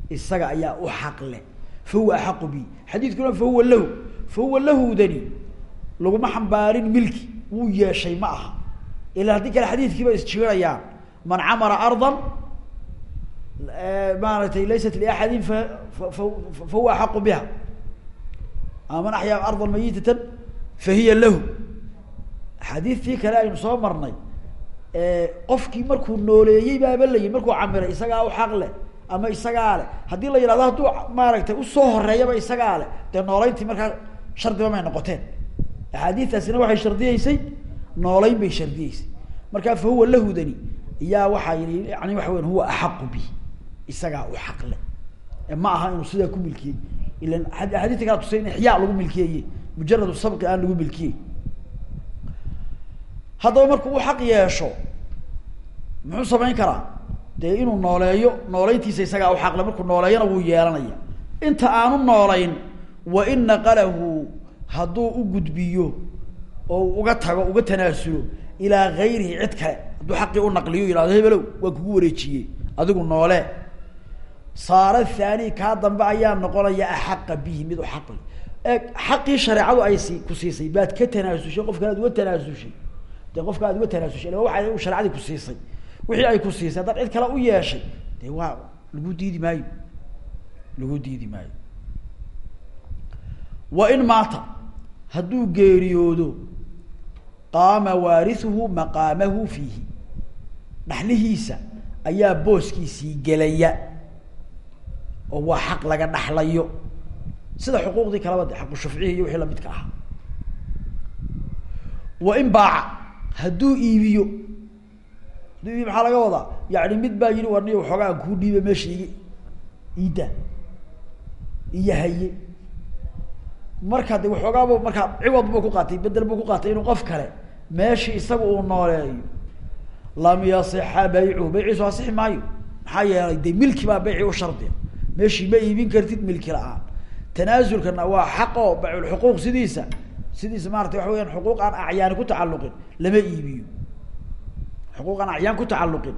isaga ayaa u xaq leh. Fa huwa axaqu bi. Xadiidkuna fa huwa lahu. Fa huwa lahudani laguma xambaarin milki. Wuu yeeshay ma aha. Ila haddii kale xadiidkiiba isjiirayaan. Man camara ardan maaragtay laysat liaxadin fa fa huwa axaqu biha. Ama man axyaa ardan mayitatan fa hiya lahu. Axaadiistii kale aynu soo marnay qofkii markuu nooleeyey baaba layihi markuu camiray isagaa u xaq leh ama isagaa leh haddii la yihahdo hadduu maaragtay u soo horeeyaba isagaa leh dee nooleyntii markaa shardiba may noqoteen. Axaadiistaasina waxay shardiyeysay nooleyn bay shardiyeysay. Markaa fa huwa lahudani iyaa waxaa yii yani waxa weya huwa axaqu bi. Isagaa u xaq leh ma aha inuu sidaa ku milkiyey ilan axaadiista kala tusay in ixyaa lagu milkiyeye mujarad sabqi aan lagu milkiyey haddaba markuu u xaq yeesho muxuu samayn karaa? Dee inuu nooleeyo nooleyntiisa isagaa u xaqle markuu nooleeyana wuu yeelanaya. Inta aanu nooleyn wa in naqalahu hadduu u gudbiyo oo uga tago uga tanaasulo ilaa gayrihi cid kale hadduu xaqii u naqliyo yihahdo hebelow waa kugu wareejiyey adigu noole. Saara thani kaa dambe ayaa noqonaya axaqa bihi mid u xaqle. E xaqii shareecadu ay si ku siisay baad ka tanaasushay qof kale ad uga tanaasushay de qofka aad uga tanaasushay waa shareecadii ku siisay wixii ay ku siisay haddaad cid kale u yeeshay de waa lagu diidi maayo lagu diidi maayo. Wa in maata hadduu geeriyoodo qaama waarisuhu maqaamahu fiihi. Dhaxlihiisa ayaa booskiisii gelaya oo waa xaq laga dhaxlayo. Sida xuquuqdii kaleba de xaqu shufcihi iyo wixii lamidka ahaa. Wa in baaca hadduu iibiyo. Hadduu iibiyo maxaa laga wadaa? Yani mid baa yidhi warniy waxoogaa aan kuu dhiiba meesha iga iida iyo haye marka de waxoogaaba markaa ciwad buu ku qaatay bedel buu ku qaatay inuu qof kale meeshii isaga uu nooleeyo. Lam yasixa baycuhu bayciisu asixi maayo. Maxaa yeelay de milki baa bayci u shardiya. Meeshii ma iibin kartid milki la'aan. Tanaasulkana waa xaq oo bayculxuquuq sidiisa sidiisa maarata waxa weyaan xuquuq aan acyaani ku tacalluqin lama iibiyo. Xuquuq aan acyaan ku tacalluqin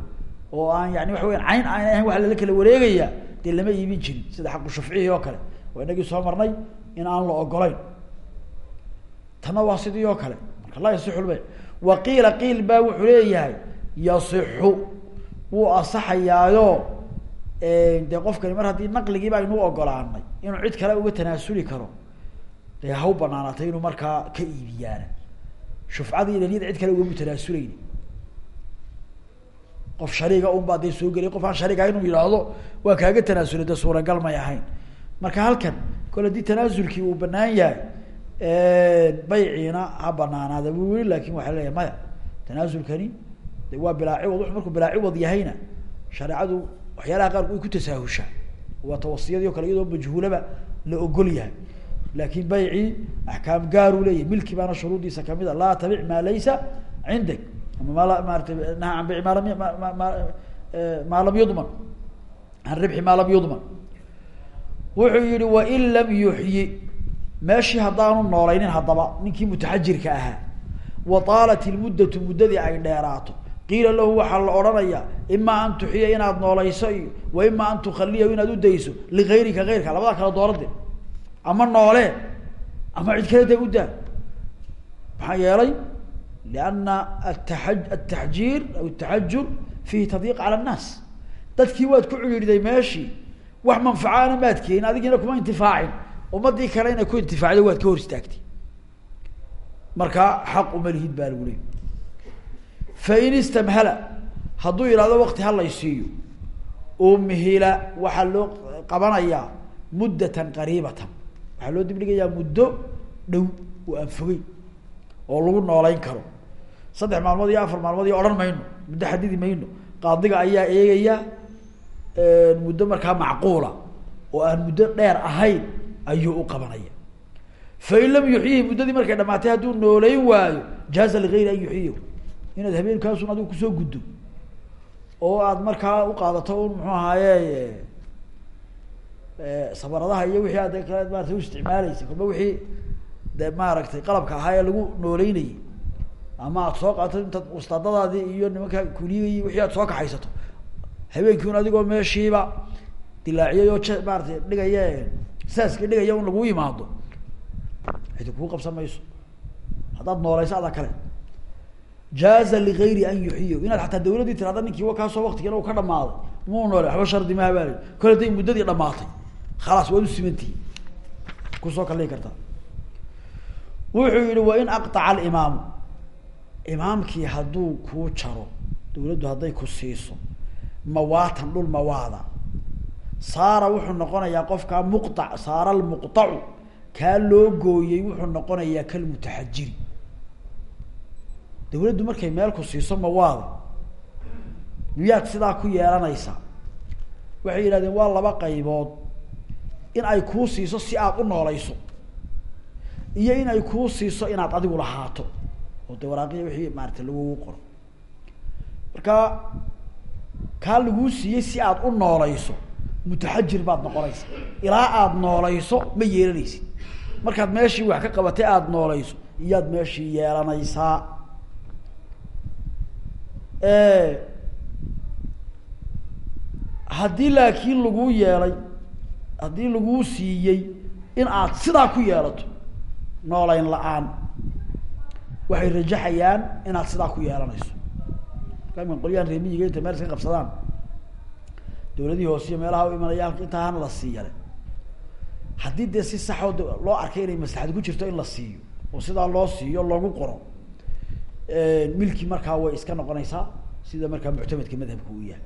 oo aan yani waxa weyan cayn aan ahayn waa lala kala wareegaya dee lama iibin jirin sida xaqu shufcihi oo kale. Waa inagii soo marnay in aan la ogolayn tana waa sidii oo kale. Marka laa yasixu lbayc wa qiila qiil baa wuxuu leeyahay yasixu. Wuu asaxayaayo dee qofkani mar haddii naqligiiba aynuu ogolaanay inuu cid kale uga tanaasuli karo dee ha u banaanatay inuu markaa ka iibiyaana. Shufcadii ilaniyada cid kale ugamu tanaasuleyni qof shariiga un baa soo gelay qof aan shariiga inuu yidhaahdo waa kaaga tanaasulay dee suuragal may ahayn. Marka halkan kole haddii tanaasulkii uu banaan yahay bayciina ha banaanaada bu weli laakiin waxaa leeyahay maya tanaasulkani de waa bilaa ciwad wuxuu markuu bilaa ciwad yahayna shareecadu waxyaalaha qaar way ku tasaahushaa waa tawasiyadii o kale iyadoo majhuulaba la ogol yahay laakin baycii axkaam gaaruu leeyahy milki baana shuruudiisa ka mid a laa tabic maa laysa cindak ama maal maarata naha an bayci maa lam maa lam yudman. An ribxi maa lam yudman. Wuxuu yihi wain lam yuxyi. Meeshii haddaanu noolaynin haddaba ninkii mutaxajirka ahaa. Wa taalat ilmuddatu muddadii ay dheeraato. Qiila lahu waxaa la odhanayaa imaa an tuxiya inaad noolayso iyo wa imaa an tukhaliyahu inaad udayso ligayrika gayrka labadaa kala doorade ama noolee ama cid kale dee udaa maxaa yeelay? Lianna ataxa ataxjiir aw ataxajur fiihi tadyiiq cala annaas. Dadkii waad ku cidhiidday meeshii wax manfacaana maad keenin adigiina kuma intifaacin. Ummadii kale inay ku intifaacdo waad ka hor istaagtay. Marka xaq uma lihid baa lagu leey fain istamhala hadduu yidhahdo wakti ha laysiiyo umhila waxaa loo qabanayaa muddatan qariibatan waxaa loo dibdhigayaa muddo dhow oo aan fogey oo lagu nooleyn karo. Saddex maalmood iyo afar maalmood iyo odhan mayno muddo xadidi mayno. Qaadiga ayaa eegaya muddo markaa macquula oo aan muddo dheer ahayn ayuu u qabanaya. Fain lam yuxyihi muddadii markay dhamaatay hadduu nooleyn waayo jaaza ligayri an yuxyiyahu inaad habeenkaasun adigu ku soo guddo. Oo aad markaa uqaadato un muxuu ahaaye sabaradaha iyo wixii aad kale maarata u isticmaaleysa kolba wixii de maaragtay qalabka ahaa ee lagu nooleynayay ama aad soo qaadato intaad ustaadadaadii iyo nimanka kuliyay wixii aad soo kaxaysato. Habeenkii un adigoo meeshiiba dilaaciyay oo j maaratay dhigaya saaskii dhigaya un lagu yimaado cidi kuu qabsan mayso. Haddaad nooleyso ada kale. Jaaza ligayri an yuxiyo inaad xataa dawladdii tirahda ninkii wa kaasoo waktigan u ka dhamaaday muu noole waxba shardi maha baa haday muddadii dhamaatay khalaas waad usimantihi ku soo kallii kartaa wuxuu yihi wain aqطaca alimaamu imaamkii hadduu kuu jaro dawladdu hadday ku siiso mawaatan dhul mawaada saara wuxuu noqonayaa qofkaa muqac saara almuqacu kaa loo gooyey wuxuu noqonayaa kalmutaxajiri dawladdu markay meel ku siiso mawaada miyaad sidaa ku yeelanaysaa waxay yidhahdeen waa laba qaybood in ay kuu siiso si aad u nooleyso iyo in ay kuu siiso inaad adigu lahaato. Oo de waraaqiya wixii maarata lagugu qoro. Marka kaa laguu siiyey si aad u nooleyso mutaxajir baad noqonaysa. Ilaa aada nooleyso ma yeelanaysid. Markaad meeshii wax ka qabatay aada nooleyso iyaad meeshii yeelanaysaa. Haddii laakiin laguu yeelay haddii laguu siiyey in aad sidaa ku yeelato nooleyn la'aan waxay rajaxayaan inaad sidaa ku yeelanayso. Markaa qolyahan reemiyiga intay meel iska qabsadaan dawladihii hoosiyo meelaha u imanaya halka la siiyale haddii dee si saxoo d loo arkay inay maslaxad ku jirto in la siiyo oo sidaa loo siiyo loogu qoro milki markaa way iska noqonaysaa sida markaa muctamadka madhabka uu yahay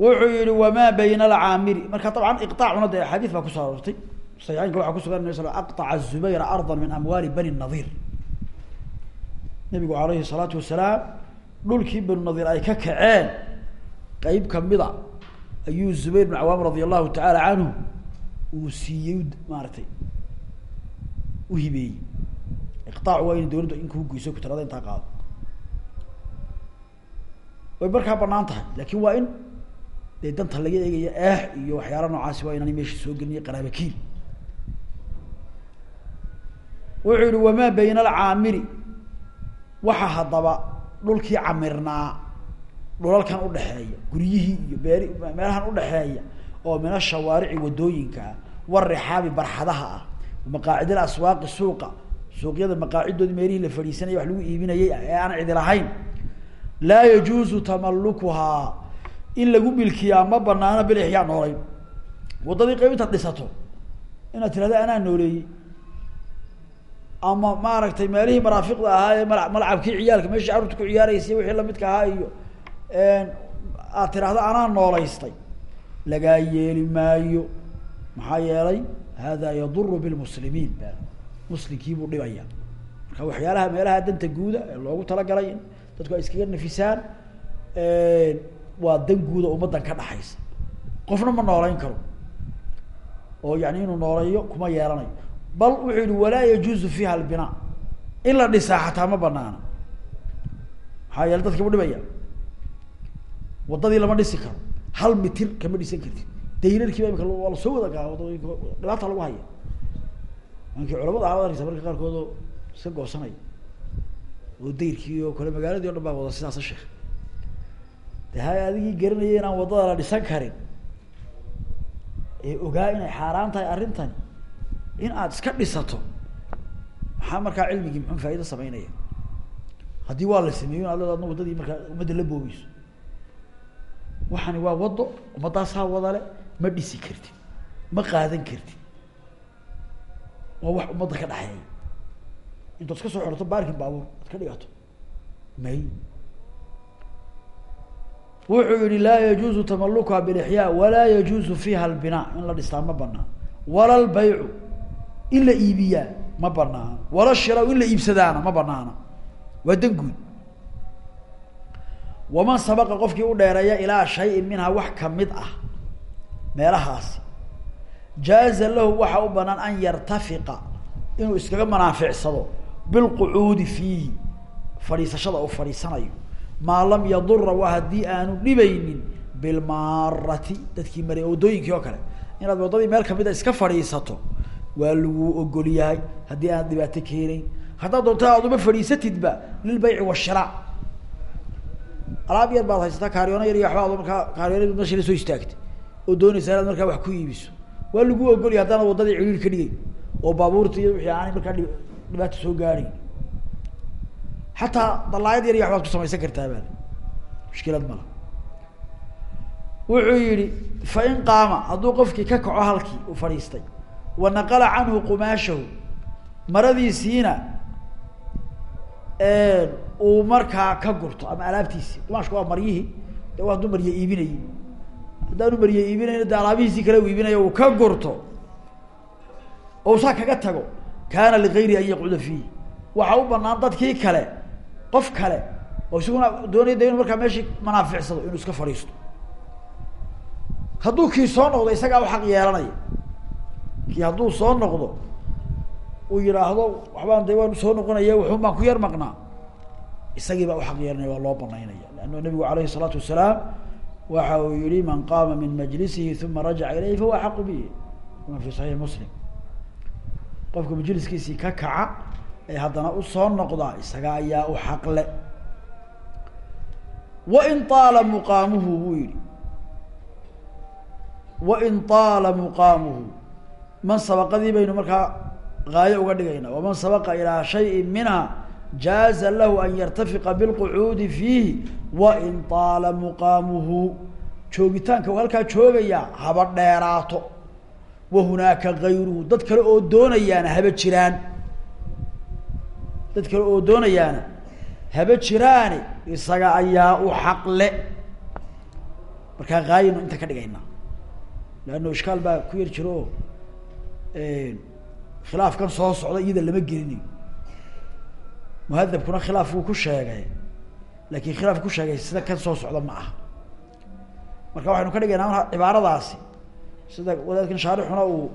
wuxuu yihi wamaa bayna alcaamiri marka dabcan iqaacuna de axaadiis baa kusoo aroortay saxiixaynka waxaa kusugan nabi sal aqطaca zubayra arda min amwaali bani nadiir nabigu alayhi الsalaatu wasalaam dhulkii banu nadiir ay ka kaceen qeyb kamida ayuu zubayr bn cawaam radi allahu tacaala canhu uu siiyey maaratay uhibeeyey iqaacu waa ina dawladdu in kuu geyso kutalada intaa qaado way markaa banaan tahay laakin waa in dee danta laga eegaya eex iyo waxyaala noocaasi waa inaanay meesha soo geliniyo qaraabakiil wuxuu yihi wamaa bayna alcaamiri waxa haddaba dhulkii camirnaa dhulalkan udhexeeya guryihii iyo beeri meelahan udhexeeya oo min ashawaarici waddooyinka ah warixaabi barxadaha ah maqaacid aswaaqi suuqa suuqyada maqaacidoodi meelihii la fadhiisanaya wax lagu iibinayay ee aan cidi lahayn laa yajuuzu tamalukuhaa in lagu milkiyaa ma banaano bilixyaa noolayn waddadii qayb intaad dhisato inaad tirahda anaa nooleeyey. Ama maaragtay meelihii maraafiqda ahaa ee ma malcabkii ciyaalka meeshii carruurta ku ciyaaraysay wixii lamidka ahaa iyo aad tirahdo anaa noolaystay lagaa yeeli maayo. Maxaa yeelay hada yaduru bilmuslimiin ba muslimkiibuu dhibaya marka waxyaalaha meelaha danta guuda ee loogu talagalay dadku ay iskaga nafisaan waa dan guuda ka dhaxaysa. Qofna ma nooleyn karo. Oo yani inuu nooleeyo kuma yeelanayo. Bal wuxuu yihi walaa yajuuzu fiiha albinaa. In la dhisaa xataa ma banaana maxaa yeele dadka bu dhibaya waddadii lama dhisi karo. Hal mitir kama dhisan kartid. Dayrarkiiba imika waa la soo wada gaa waddooyinka dhibaata lagu haya mankii culamada aha arkeysa marka qaarkood oo iska goosanaya. Oo dayrkii oo kale magaaladii o dhan baa wada sidaasa sheekh de hay adigii garanaya inaan waddada la dhisan karin. Ee ogaa inay xaaraan tahay arrintani in aad iska dhisato. Maxaa markaa cilmigii muxuu faa'ido sameynaya haddii waa la sameeyo in ad leed adna waddadii markaa ummadda la boobeyso waxani waa waddo ummaddaasaa wadale ma dhisi kartid ma qaadan kartid. Waa wax ummadda ka dhexeeya. Intaad iska soo xidhato baarkin baabuur ad ka dhigato may wuxuu yihi laa yajuuzu tamalukuha bilixyaa walaa yajuuzu fiiha albinaa. In la dhistaa ma banaan wala lbaycu in la iibiyaa ma banaano wala shira in la iibsadaana ma banaana waa dan guud. Waman sabaqa qofkii u dheereeya ilaa shayin minhaa wax ka mid ah meelahaasi jaaza lahu waxaa u banaan an yartafiqa inuu iskaga manaaficsado bilqucuudi fiihi fadhiisashada uu fadhiisanayo maa lam yadura waa haddii aanu dhibaynin bilmaarati dadkii maray waddooyinkii oo kale. Inaad waddadii meel ka mid a iska fadhiisato waa lagu ogol yahay haddii aan dhibaato keenayn haddaad doonta aad uma fadhiisatidba lilbayci washiraac alaab yar baad haysataa kaaryoona yar iyo waxba ad markaa kaaryoonadi meesha la soo istaagtay oo doonaysa inaad markaa wax ku iibiso. Waa lagu ogolya haddaanad waddadii ciriir ka dhigay oo baabuurta iyo wixii aanay markaa dhi dhibaato soo gaadhayn xataa dalaayad yar iyo waxbaad ku samaysan kartaa baa mushkilad mala wuxuu yihi fa in qaama hadduu qofkii ka kaco halkii uu fadhiistay wa naqala canhu qumaashahu maradiisiina uu markaa ka gurto ama alaabtiisi. Qumaashku waa maryihii de hadduu marye iibinayay haddaanu marye iibinayn de alaabihiisii kale u iibinayo uu ka gurto oo saa kaga tago kaana ligayri an yaqcuda fiihi. Waxaa u banaan dadkii kale qof kale oo isaguna doonaya de inu markaa meeshii manaaficsado inuu iska fadhiisto. Hadduu kii soo noqdo isagaa u xaq yeelanaya. Kii hadduu soo noqdo uu yidhaahdo waxbaan de waan soo noqonaya wuxuun baan ku yar maqnaa. Isagii baa uxaq yeelanaya waa loo banaynaya leanna nabigu alayhi الsalaatu wasalaam waxa uu yihi man qaama min majlisihi uma rajaca ilayhi fahuwa axaqu bihi. Kama fi saxiix muslim. Qofka majliskiisii ka kaca ee haddana u soo noqdaa isaga ayaa u xaqle. Wain aala muqaamuhu buu yihi wain aala muqaamuhu. Man sabaqadii baynu markaa gaayo uga dhigaynaa. Waman sabaqa ilaa shayin minha jaaza lahu an yartafiqa bilqucuudi fiihi. Wain aala muqaamuhu. Joogitaanka halkaa joogayaa haba dheeraato. Wa hunaaka gayruhu dad kale oo doonayaana haba jiraan dad kale oo doonayaana haba jiraani isaga ayaa u xaqle. Markaa haayinu inta ka dhigaynaa leanno ishkaal baa ku yar jiro oo khilaafkan soo socda iyada lama gelinayo muhadabkuna khilaaf wuu ku sheegay laakin khilaaf ku sheegay sida kan soo socda ma aha. Marka waxaynu ka dhigaynaa cibaaradaasi sida wadaadkan shaarixuna uu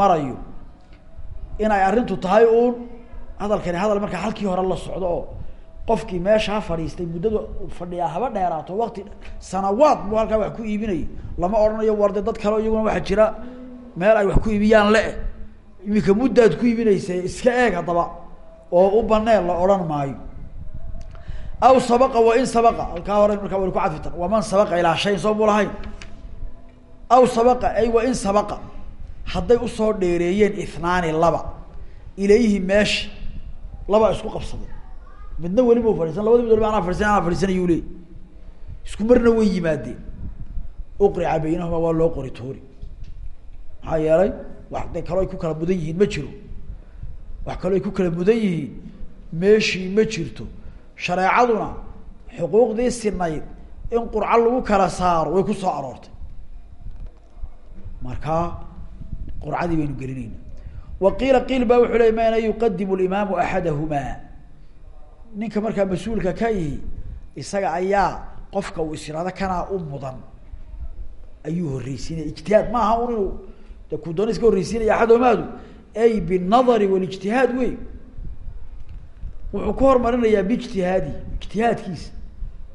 marayo in ay arrintu tahay uun hadalkani hadal markaa halkii hore la socdo oo qofkii meeshaa fadhiistay muddada fadhiyaa haba dheeraato wakti sanawaad buu halkaa wax ku iibinayay. Lama odhanayo warde dad kale iyaguna waxaa jira. Meel ay wax ku iibiyaan le. Iminka muddaad ku iibinaysa iska eeg haddaba oo u baneen la odhan maayo. Aw sabaqa wain sabaqa. Halkaa hore markaa waynu ku cadfitan waman sabaqa ilaa shayin soo mu lahayn. Aw sabaqa ay wain sabaqa. Hadday u soo dheereeyeen ithnaani laba. Ilayhi meesha laba isku qabsaday midna weli ma fadhiisan labadi mid waliba anaa fadhisan anaa fadhiisanayuu leey isku marna way yimaadeen. Uqrica baynahuma waa loo qori toori. Maxaa yeelay wax de kaloo ay ku kala mudan yihiin ma jiro. Wax kaloo ay ku kala mudan yihiin meeshii ma jirto. Shareecaduna xuquuqdii sinayd in qurco lagu kala saaro way ku soo aroortay. Markaa qurcadii baynu gelinayna wa qiila qiil baa wuxuu ley mayna yuqadimu limaamu axadahumaa ninka markaa mas'uulka ka ihi isaga ayaa qofka uu isiraado kanaa u mudan ayuu horreysiinaya ijtihaad maaha un inuu de ku doona iska horreysiinaya axaduhumaadu ay binadari walijtihaad wey wuxuu ku hormarinayaa biijtihaadi ijtihaadkiisa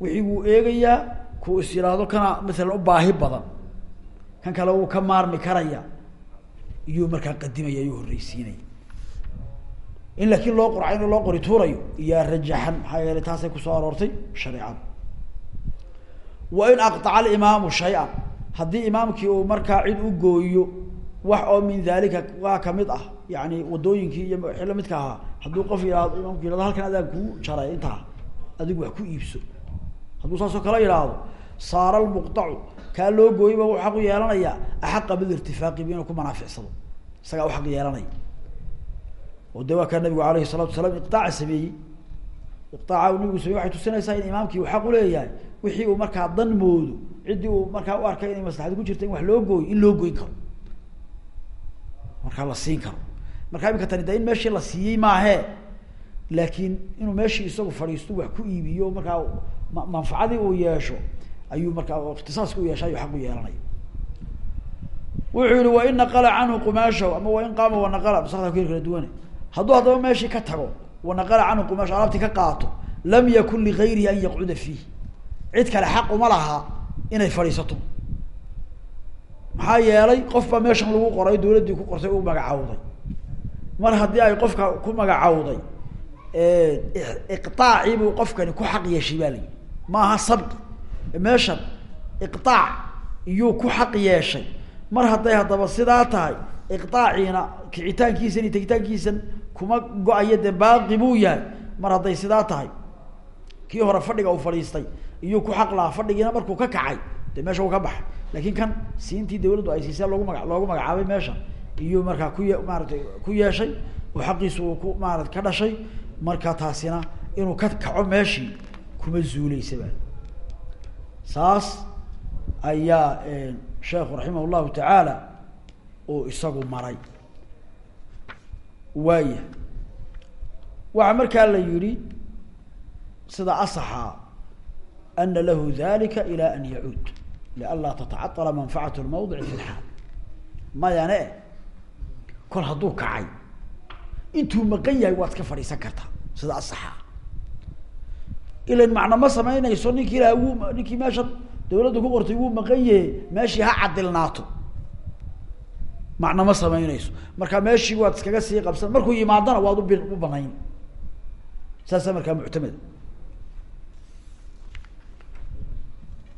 wixii wuu eegayaa ku is yidhaahdo kana masalan u baahi badan kan kale wuu ka maarmi karaya iyuu markaa qadimaya iyuu horreysiinaya in laakiin loo qurca in loo qori tuurayo iyaa rajaxan maxaa yeelay taasay ku soo aroortay shareecada wa in aqطaca alimaamu shay-an haddii imaamkii uu markaa cid u gooyo wax oo min dalika waa ka mid ah yani wadooyinkii iyo wixii lamidka ahaa hadduu qof yihahdo imaamku yihahdo halkan adaan kuu jaray intaa adigu wax ku iibso. Hadduu saasoo kale yidhaahdo saara lmuqطacu kaa loo gooyey ba u aq u yeelanaya axaqa bilirtifaaqi b inuu ku manaaficsado. Isagaa u aq yeelanaya. Oo de waa kaa nabigu alayhi salaam iqaaca sameeyey. Iqaaca uu nabigu sameyey waxay tusinaysaa in imaamkii uu xaq uleeyahay wixii uu markaa dan moodo ciddii uu markaa u arkay inay maslaxad ku jirta in wax loo gooyo in loo goyn karo. Markaa la siin karo. Markaa iminka tani de in meeshii la siiyay maahe laakiin inuu meeshii isagu fadhiisto wax ku iibiyo markaa manfacadii uu yeesho ayuu markaa ikhtisaaska u yeesha ayuu xaq u yeelanaya wuxuu yihi wain naqala canhu qumaashahu. Ama wain qaama wanaqala nusakda ku kala duwane hadduu haddaba meeshii ka tago wanaqala canhu qumaasha alaabtii ka qaato lam yakun ligayrihi an yaqcuda fiih. Cid kale xaq uma laha inay fadhiisato. Maxaa yeelay qof baa meeshan lagu qoray dawladdii ku qortay u magacawday mar haddii ay qofka ku magacawday iqطaacii buu qofkani ku xaq yeeshay ba la yihi maaha sabqi meeshan iqطaac iyuu ku xaq yeeshay. Mar hadday haddaba sidaa tahay iqطaaciina kicitaankiisan iyo tegitaankiisan kuma go'ayo dee baaqi buu yahay. Mar hadday sidaa tahay kii hore fadhiga uu fadhiistay iyuu ku xaq lahaa. Fadhigiina markuu ka kacay de meesha uu ka baxay. Laakin kan siintii dawladdu ay siisee loogu maga loogu magacaabay meesha iyuu markaa ku ye ku yeeshay. Oo xaqiisu uu ku maarata ka dhashay. Marka taasina inuu ka kaco meeshii kuma zuuleysaba saas ayaa sheekhu raximah llahu tacaala uu isagu maray. Waaya waxaa markaa la yihi sida asaxa ana lahu dalika ila an yacuud lianlaa tatacadala manfacat lmawdici fi lxaal mayane kol hadduu kacay. Intuu maqan yahay waad ka fadhiisan kartaa sida asaxa ilan macna ma samaynayso ninkii ilaha wuu ninkii meesha dawladda ku qortay wuu maqan yahe meeshii ha cadilnaato macna ma samaynayso marka meeshii waad iskaga sii qabsan markuu yimaadana waad ubi u banayn saasa markaa muctameda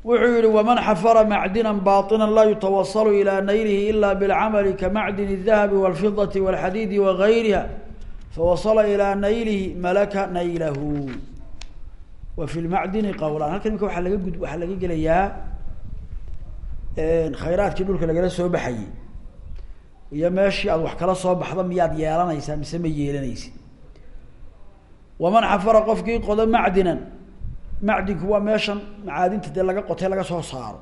wuxuu yihi waman xafara macdina baطina laa yutawasalu ilى naylihi ila bاlcamali kamacdin الdahabi wاlfidati wاlxadiidi wagayriha fawasala ilى naylihi malaka naylahu wa fi lmacdini qawlaan halkan imika waaa laga gud waxaa laga gelayaa khayraadkii dhulka lagala soo baxayey iyo meeshii aad wax kala soo baxda miyaad yeelanaysaa mise ma yeelanaysid. Waman xafara qofkii qodo macdinan macdinku waa meeshan macaadinta dee laga qotay laga soo saaro.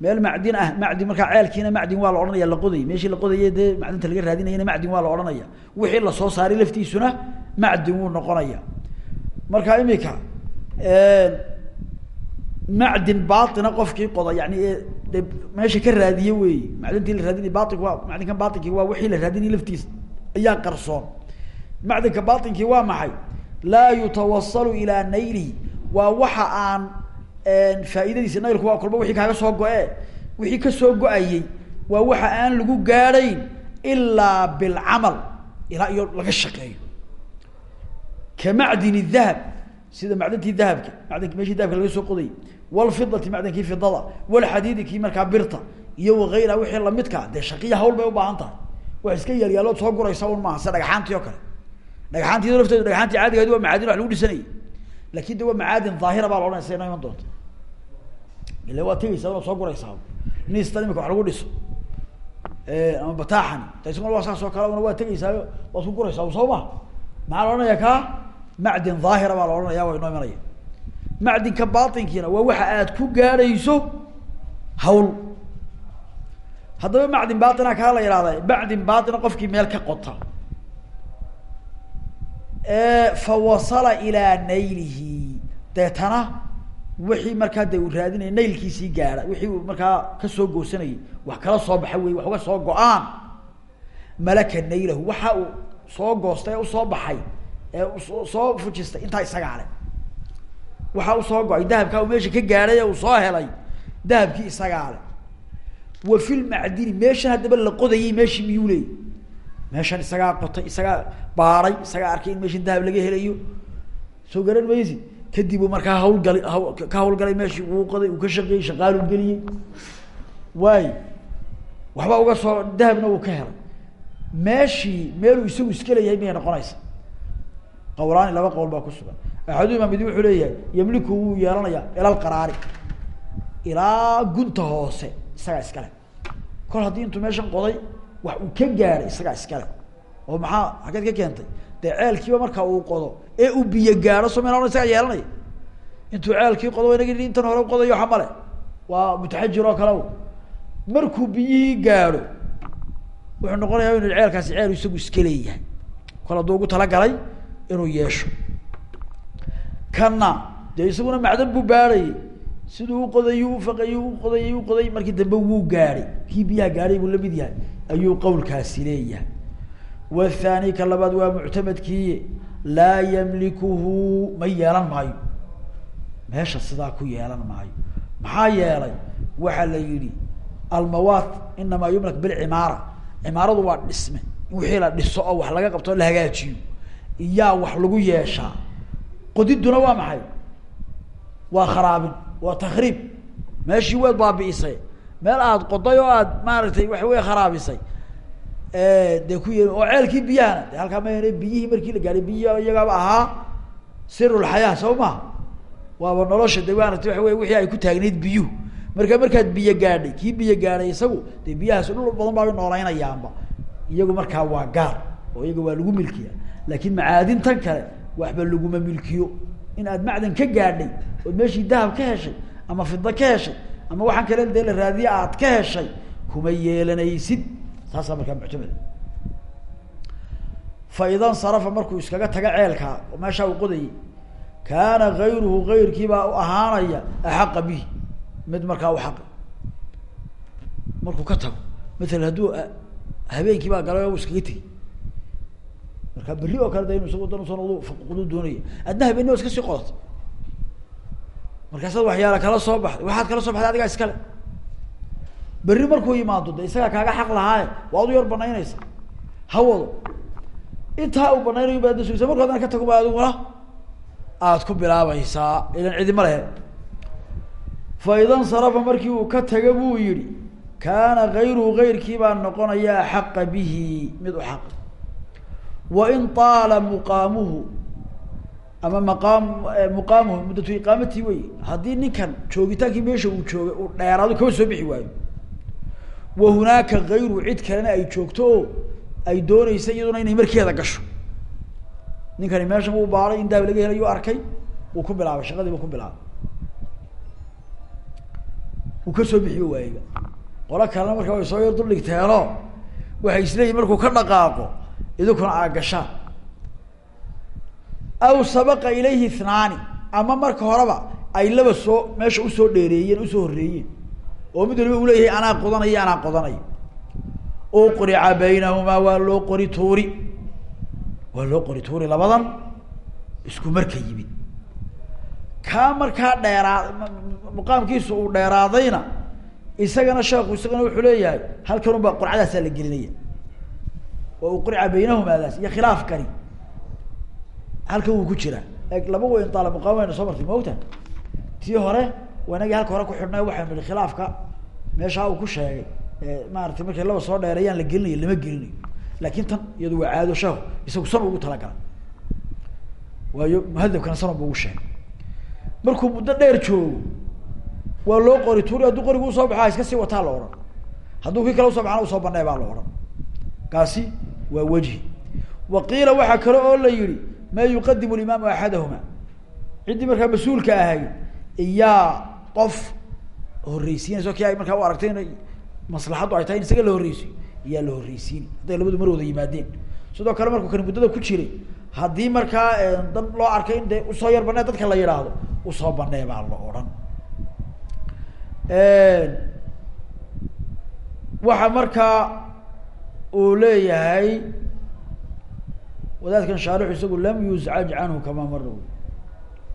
Meel macdin ah macdin markaa ceelkiina macdin waa la odhanaya la qodayy meeshii la qodayay dee macdinta laga raadinayana macdin waa la odhanaya. Wixii la soo saaray laftiisuna macdin wuu noqonaya. Marka imika macdin baaina qofkii qoda yani de meesha ka raadiye wey macdintii la raadinay bainku waa macdinkan bainkii waa wixii la raadinay laftiisa ayaa qarsoon. Macdinka bainkii waa maxay? Laa yutawasalu ilaa naylihi. Waa waxa aan faaidadiisa naylku waa kolba wixii kaaga soo go-e wixii ka soo go'ayey waa waxa aan lagu gaadhayn ilaa bilcamal ilaa iyo laga shaqeeyo sida macdantii dahabka macdanki meshii dahabka laga soo qodayy walfidati macdankii fidada walxadiidi kii markaa birta iyo wagayra wixii lamidka dee shaqiya hawl bay ubaahan tahay. Wax iska yaalyaalood soo guraysa un maaha sida dhagxaantii oo kale. Dhagxaantii lafteedu dhagxaantii waa macaadin wax lagu dhisanayay. Lakin de waa macaadin baa la ohanaya sida inoo iman ila waa tegeysaa waad soo guraysaa nistan imika wax lagu dhiso. Ama bataaxani ta isaguna waa saas oo kale una waa tegeysaayo waad ku guraysaa soo ma maxaa la macdin daahira baa la ohanaya waa inoo imanaya. Macdinka batinkiina waa waxa aad ku gaadhayso hawl. Haddaba macdin baina kaa la ihahda macdin baina qofkii meel ka qota. Fa ilaa naylihi. Deetana wixii markaa de uu raadinaya naylkiisii gaadha. Wixii uu markaa ka soo goosanayay wax kala soo baxa wey wax uga soo go'aan. Malaka naylahu waxa uu soo goostay ee u soo baxay ee soo fujistay intaa isagaa le waxaa u soo go'ay. Dahabkaa uu meesha ka gaadhay uu soo helay. Dahabkii isagaa le wa fi lmacdini meeshan haddaba la qodayay meeshii miyuu leeyay? Meeshan isagaa qotay isagaa baaray isagaa arkay in meeshan dahab laga helayo. Soo garan maysi kadib uu markaa hawlgali haw ka hawlgalay meeshii uu qoday uu ka shaqeeyey shaqaalu geliyey waay. Waxba uga soo dahabna uu ka helay. Meeshii meeluu isagu iska leeyahay miyay noqonaysa qawlaani laba qowl baa ku sugan. Axaduhuma mid wuxuu leeyahay yamliku wuu yeelanayaa ilal qaraari. Ilaa gunta hoose isagaa iskale kol haddii intuu meeshan qoday wax uu ka gaadhay isagaa iskale oo maxaa xageed ka keentay? Dee ceelkiiba markaa uu qodo ee uu biyo gaadho so mena isagaa yeelanaya. Intuu ceelkii qodo inagi intan hore qodayo waxa waa mutaxajir oo kale markuu biyihii gaadho wuxuu noqonayaa inu ceelkaasi ceel isagu iska leeyahay. Kol hadduu ugu talagalay inuu yeesho. Kana dee isaguna macdan buu baadhayay siduu uqodayy ufaqayy uqodayy uqoday markii dambe wuu gaadhay kii biyaha gaadhay buu la mid yahay. Ayuu qawlkaasi leeyahay. Wathani ka labaad waa muctamadkii laa yamlikuhu ma yeelan maayo. Meesha sidaa ku yeelan maayo. Maxaa yeelay? Waxaa la yihi almawaat inamaa yumlak bilcimaara cimaaradu waa dhisme. In wixii la dhiso oo wax laga qabto la hagaajiyo iyaa wax lagu yeeshaa qodiduna waa maxay? Waa kharaabin waa takriib meeshii waad baabi'isay meel aada qoday oo aad maaragtay waxa wey kharaabisay. Dee ku ye oo ceelkii biyahana de halkaa mayne biyihii markii la gaadhay biyihi iyagaaba ahaa sirulxayaa soo maha waaba nolosha de maarata waa wey wixii ay ku taagnayd biyuhu. Marka markaad biyo gaadhay kii biyo gaadhay isagu dee biyahaas dhul badan baaba noolaynayaanba iyagu markaa waa gaar oo iyaga waa lagu milkiya laakin macaadintan kale waxba laguma milkiyo. In aad macdan ka gaadhay ood meeshii dahab ka heshay ama fida ka heshay ama waxaan kale dee la raadiye aad ka heshay kuma yeelanaysid. Taasaa markaa muctamada. Fa ida nsarafa markuu iskaga taga ceelkaa oo meeshaa uu qodayay kaana gayruhu gayrkiibaa u ahaanaya axaqa bihi. Mid markaa u xaqi. Markuu ka tago maala hadduu habeenkii baa galay o iskaga tegey marka berri oo kale da inu isagu dan usan doonaya adna habeenni waa iska sii qodatay. Markaasaad waxyaala kala soo baxday. Waxaad kala soo baxday adigaa iskale berri markuu yimaado de isagaa kaaga xaq lahaaye waad u yar banaynaysa ha wado intaa uu banaynayo baad da sugaysa marku ka tago ba adiguna aada ku bilaabaysaa. Ilan cidima lehe fa ida nsarafa markii uu ka taga buu yihi kaana gayruhu gayrkii baa noqonaya axaqa bihi. Mid u xaq wain taala muqaamuhu ama maqaam muqaamuhu muddatu iqaamatii wey haddii ninkan joogitaankii meesha uu joogay uu dheeraado kama soo bixi waayo wa hunaaka gayru cid kalena ay joogto oo ay dooneysa iyaduna inay markeeda gasho ninkani meeshan uu baaray in daab laga helayu arkay uu ku bilaabay shaqadiibu ku bilaabay uu ka soo bixiyo waayeyba qolo kalena marka way soo yar duldhigteeno waxay isleeyihin markuu ka dhaqaaqo idinkuna aagashaan aw sabaqa ilayhi ithnaani ama marka horeba ay laba soo meesha u soo dheereeyeen u soo horreeyeen. Oo mid waliba uu leeyahay anaa qodanaya anaa qodanaya. Uqrica baynahumaa waa loo qori tuuri. Waa loo qori tuuri labadan isku marka yimid. Kaa markaa dheeraa muqaamkiisu uu dheeraadayna isagana sheekhu isagana wuxuu leeyahay halkan unbaa qurcadaasaa la gelinaya oo uqrica baynahumaadaas iyo khilaafkani. Halkan wuu ku jiraa. Laba weyn daala muqaam wayna soo martay maogta tii hore wanagii halka hore ku xidhnay waxaynu nihi khilaafka meeshaa uu ku sheegay maaratay markay laba soo dheereeyaan la gelinayo lama gelinayo. Laakin tan iyadu waa caado sheekhu isagu san ugu talagalay waayo muhadabkana sanan bu ugu sheegay. Markuu muddo dheer joogo waa loo qori tuuri hadduu qorigu u soo baxo iska sii wataa la odhan. Hadduu kii kale u soo baxana u soo banee baa la odhan. Kaasi waa wejhi wa qiila waxaa kale oo la yihi maa yuqadimu limaamu axadahuma ciddii markaa mas'uulka ahayd iyaa qof horreysiinayso kii ay markaa u aragtay inay maslaxaddu ay tahay in isaga la horreysiyo iyaa la horreysiin hadday labadu mar wada yimaadeen. Sidoo kale markuu kani muddada ku jiray haddii markaa dad loo arkay in u soo yar banee dadka la yidhaahdo u soo banee baa la odhan. Waxa markaa uu leeyahay wadaadkan shaarixu isagu lam yuzcaj canhu kamaa mara wy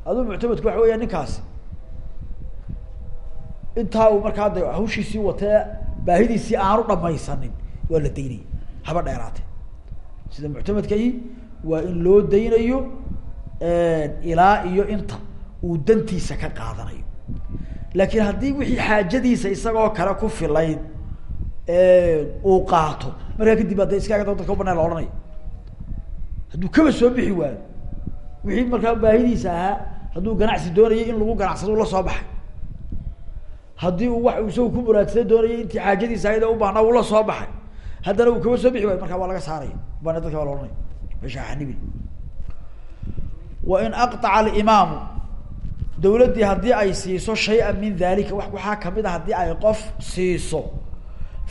aduu muctamadku waxa weya ninkaasi. Intaa uu markaa de hawshiisii watee baahidiisii aanu dhamaysanin waa la daynaya haba dheeraate sida muctamadkai waa in loo daynayo ilaa iyo inta uu dantiisa ka qaadanayo. Laakiin haddii wixii xaajadiisa isagoo kale ku filayd uu qaato. Markaa kadib hadda iskaaga da dadka ubanaa la odhanayo hadduu kaba soo bixi waayo. Wixii markaa baahidiisa ahaa hadduu ganacsi doonayay in lagu ganacsado la soo baxay. Haddii uu wax isagu ku muraadsada doonayay intii xaajadiisa ahayd ee u baahnaa uu la soo baxay. Haddana uu kaba soo bixi waayo markaa waa laga saaraya. Ubana dadka waa la ohanaya meesha xanibin wa in aqطaca alimaamu dawladdii haddii ay siiso shay-an min dalika wax waxaa ka mid a haddii ay qof siiso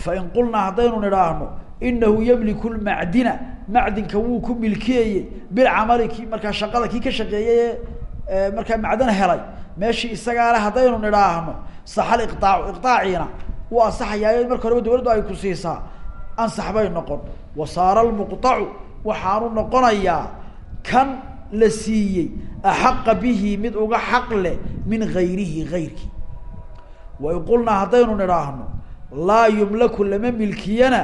fain qulnaa haddaynu nidhaahno inahu yamliku lmacdina macdinka wuu ku milkiyayey bilcamali ki markaa shaqada kii ka shaqeeyey ee markaa macdan helay meeshii isagaa le haddaynu nidhaahno saxal iqaacu iqaaciina wuu ansaxayaayo marka horeba dawladdu ay ku siisaa ansax bay noqon wa saara lmuqطacu waxaanu noqonayaa kan la siiyey axaqa bihi mid uga xaq leh min gayrihi gayrkii wain qulnaa haddaynu nidhaahno laa yumlaku lama milkiyana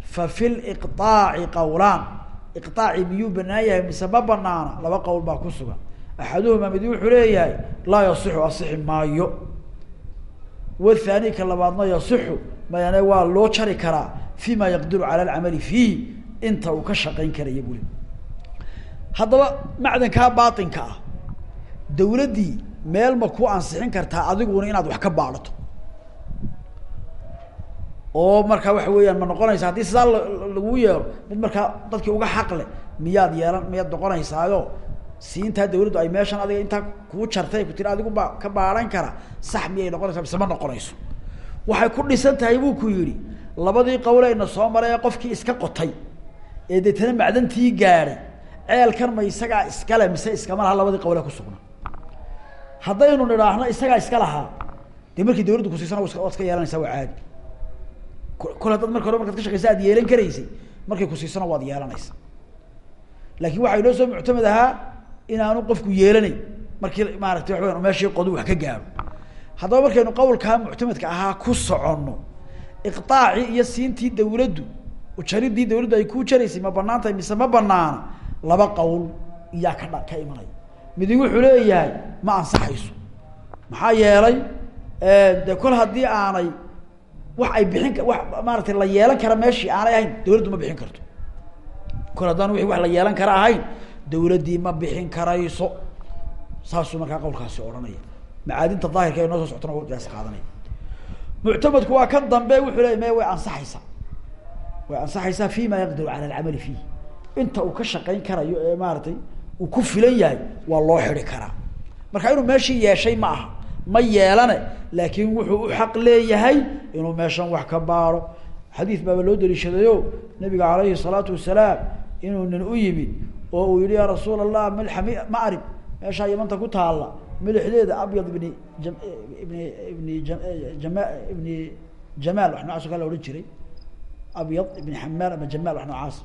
fa fi liqaaci qowlaan iqaaci miyuu banaan yahay? Mise ma banaana laba qowl baa ku sugan. Axaduhumaa mid wuxuu leeyahay laa yasixu asixi maayo. Wathani ka labaadna yasixu mayane waa loo jari karaa fi ma yaqdiru cala alcamali fiihi inta uu ka shaqayn karaya buli haddaba macdankaa baatinka ah dawladdii meel ma ku ansixin kartaa adiguna inaad wax ka baadhato oo markaa waxa weeyaan ma noqonaysa. Haddii sidaa lagu yeelo mid markaa dadkii uga xaqle miyaad yeelan miyaad noqonaysaayo siintaa dawladdu ay meeshan adiga intaa kuu jartay ku tiri adigu baa ka baadhan kara sax miyay noqonaysaa mise ma noqonayso. Waxay ku dhisan tahay buu ku yidhi labadii qawleyna soo maray qofkii iska qotay ee deetana macdantii gaadhay ceelkan ma isagaa iskale mise iskama laha labadii qawle kusugna haddaynu nidhaahno isagaa iska lahaa dee markii dawladdu kusiisana waad iska yeelanaysaa waa caadi kol haddaad marka hore markaad ka shaqeysa aad yeelan karaysay markay kusiisana waad yeelanaysa. Laakiin waxaa inoo soo muctamad ahaa inaanu qofku yeelanayn. Markii maaratay waxa weyan meeshii qodu wax ka gaaro. Haddaba markaynu qawlkaa muctamadka ahaa ku soconno iqaacii iyo siintii dawladdu ujaridii dawladdu ay kuu jaraysay ma banaan mise ma banaana laba qowl iyaa ka ka imanaya midi wuxuu leeyahay ma ansaxayso. Maxaa yeelay de kol haddii aanay wax ay bixin wax maaratay la yeelan kara meeshii aanay ahayn dawladdu ma bixin karto. Kol haddaan wixii wax la yeelan kara ahayn dawladdii ma bixin karayso. Saasuu markaa qawlkaasi odhanaya. Macaadinta daahirka ee noo soo soctona wa qiyaas qaadanaya. Muctamadku waa kan dambe wuxuu leya maya way ansaxaysaa. Way ansaxaysaa fi ma yaqdiru cala alcamali fiih inta uu ka shaqayn karayo ee maaratay uu ku filan yahay waa loo xidi karaa. Marka inuu meeshii yeeshay ma aha ma yeelane laakiin wuxuu u xaq leeyahay inuu meeshan wax ka baaro. Xadiis baaba loo daliishadayo nabiga alayhi الsalaatu wasalaam inuu nin u yimid oo uu yihi ya rasuul allah milxami maarib meeshaa yamanta ku taalla milixdeeda abyad ibni jam ibni ibni jama ibni jamaal wax noocaas o kale la odhan jiray. Abyad ibni xamaal ama jamaal wax noocaas.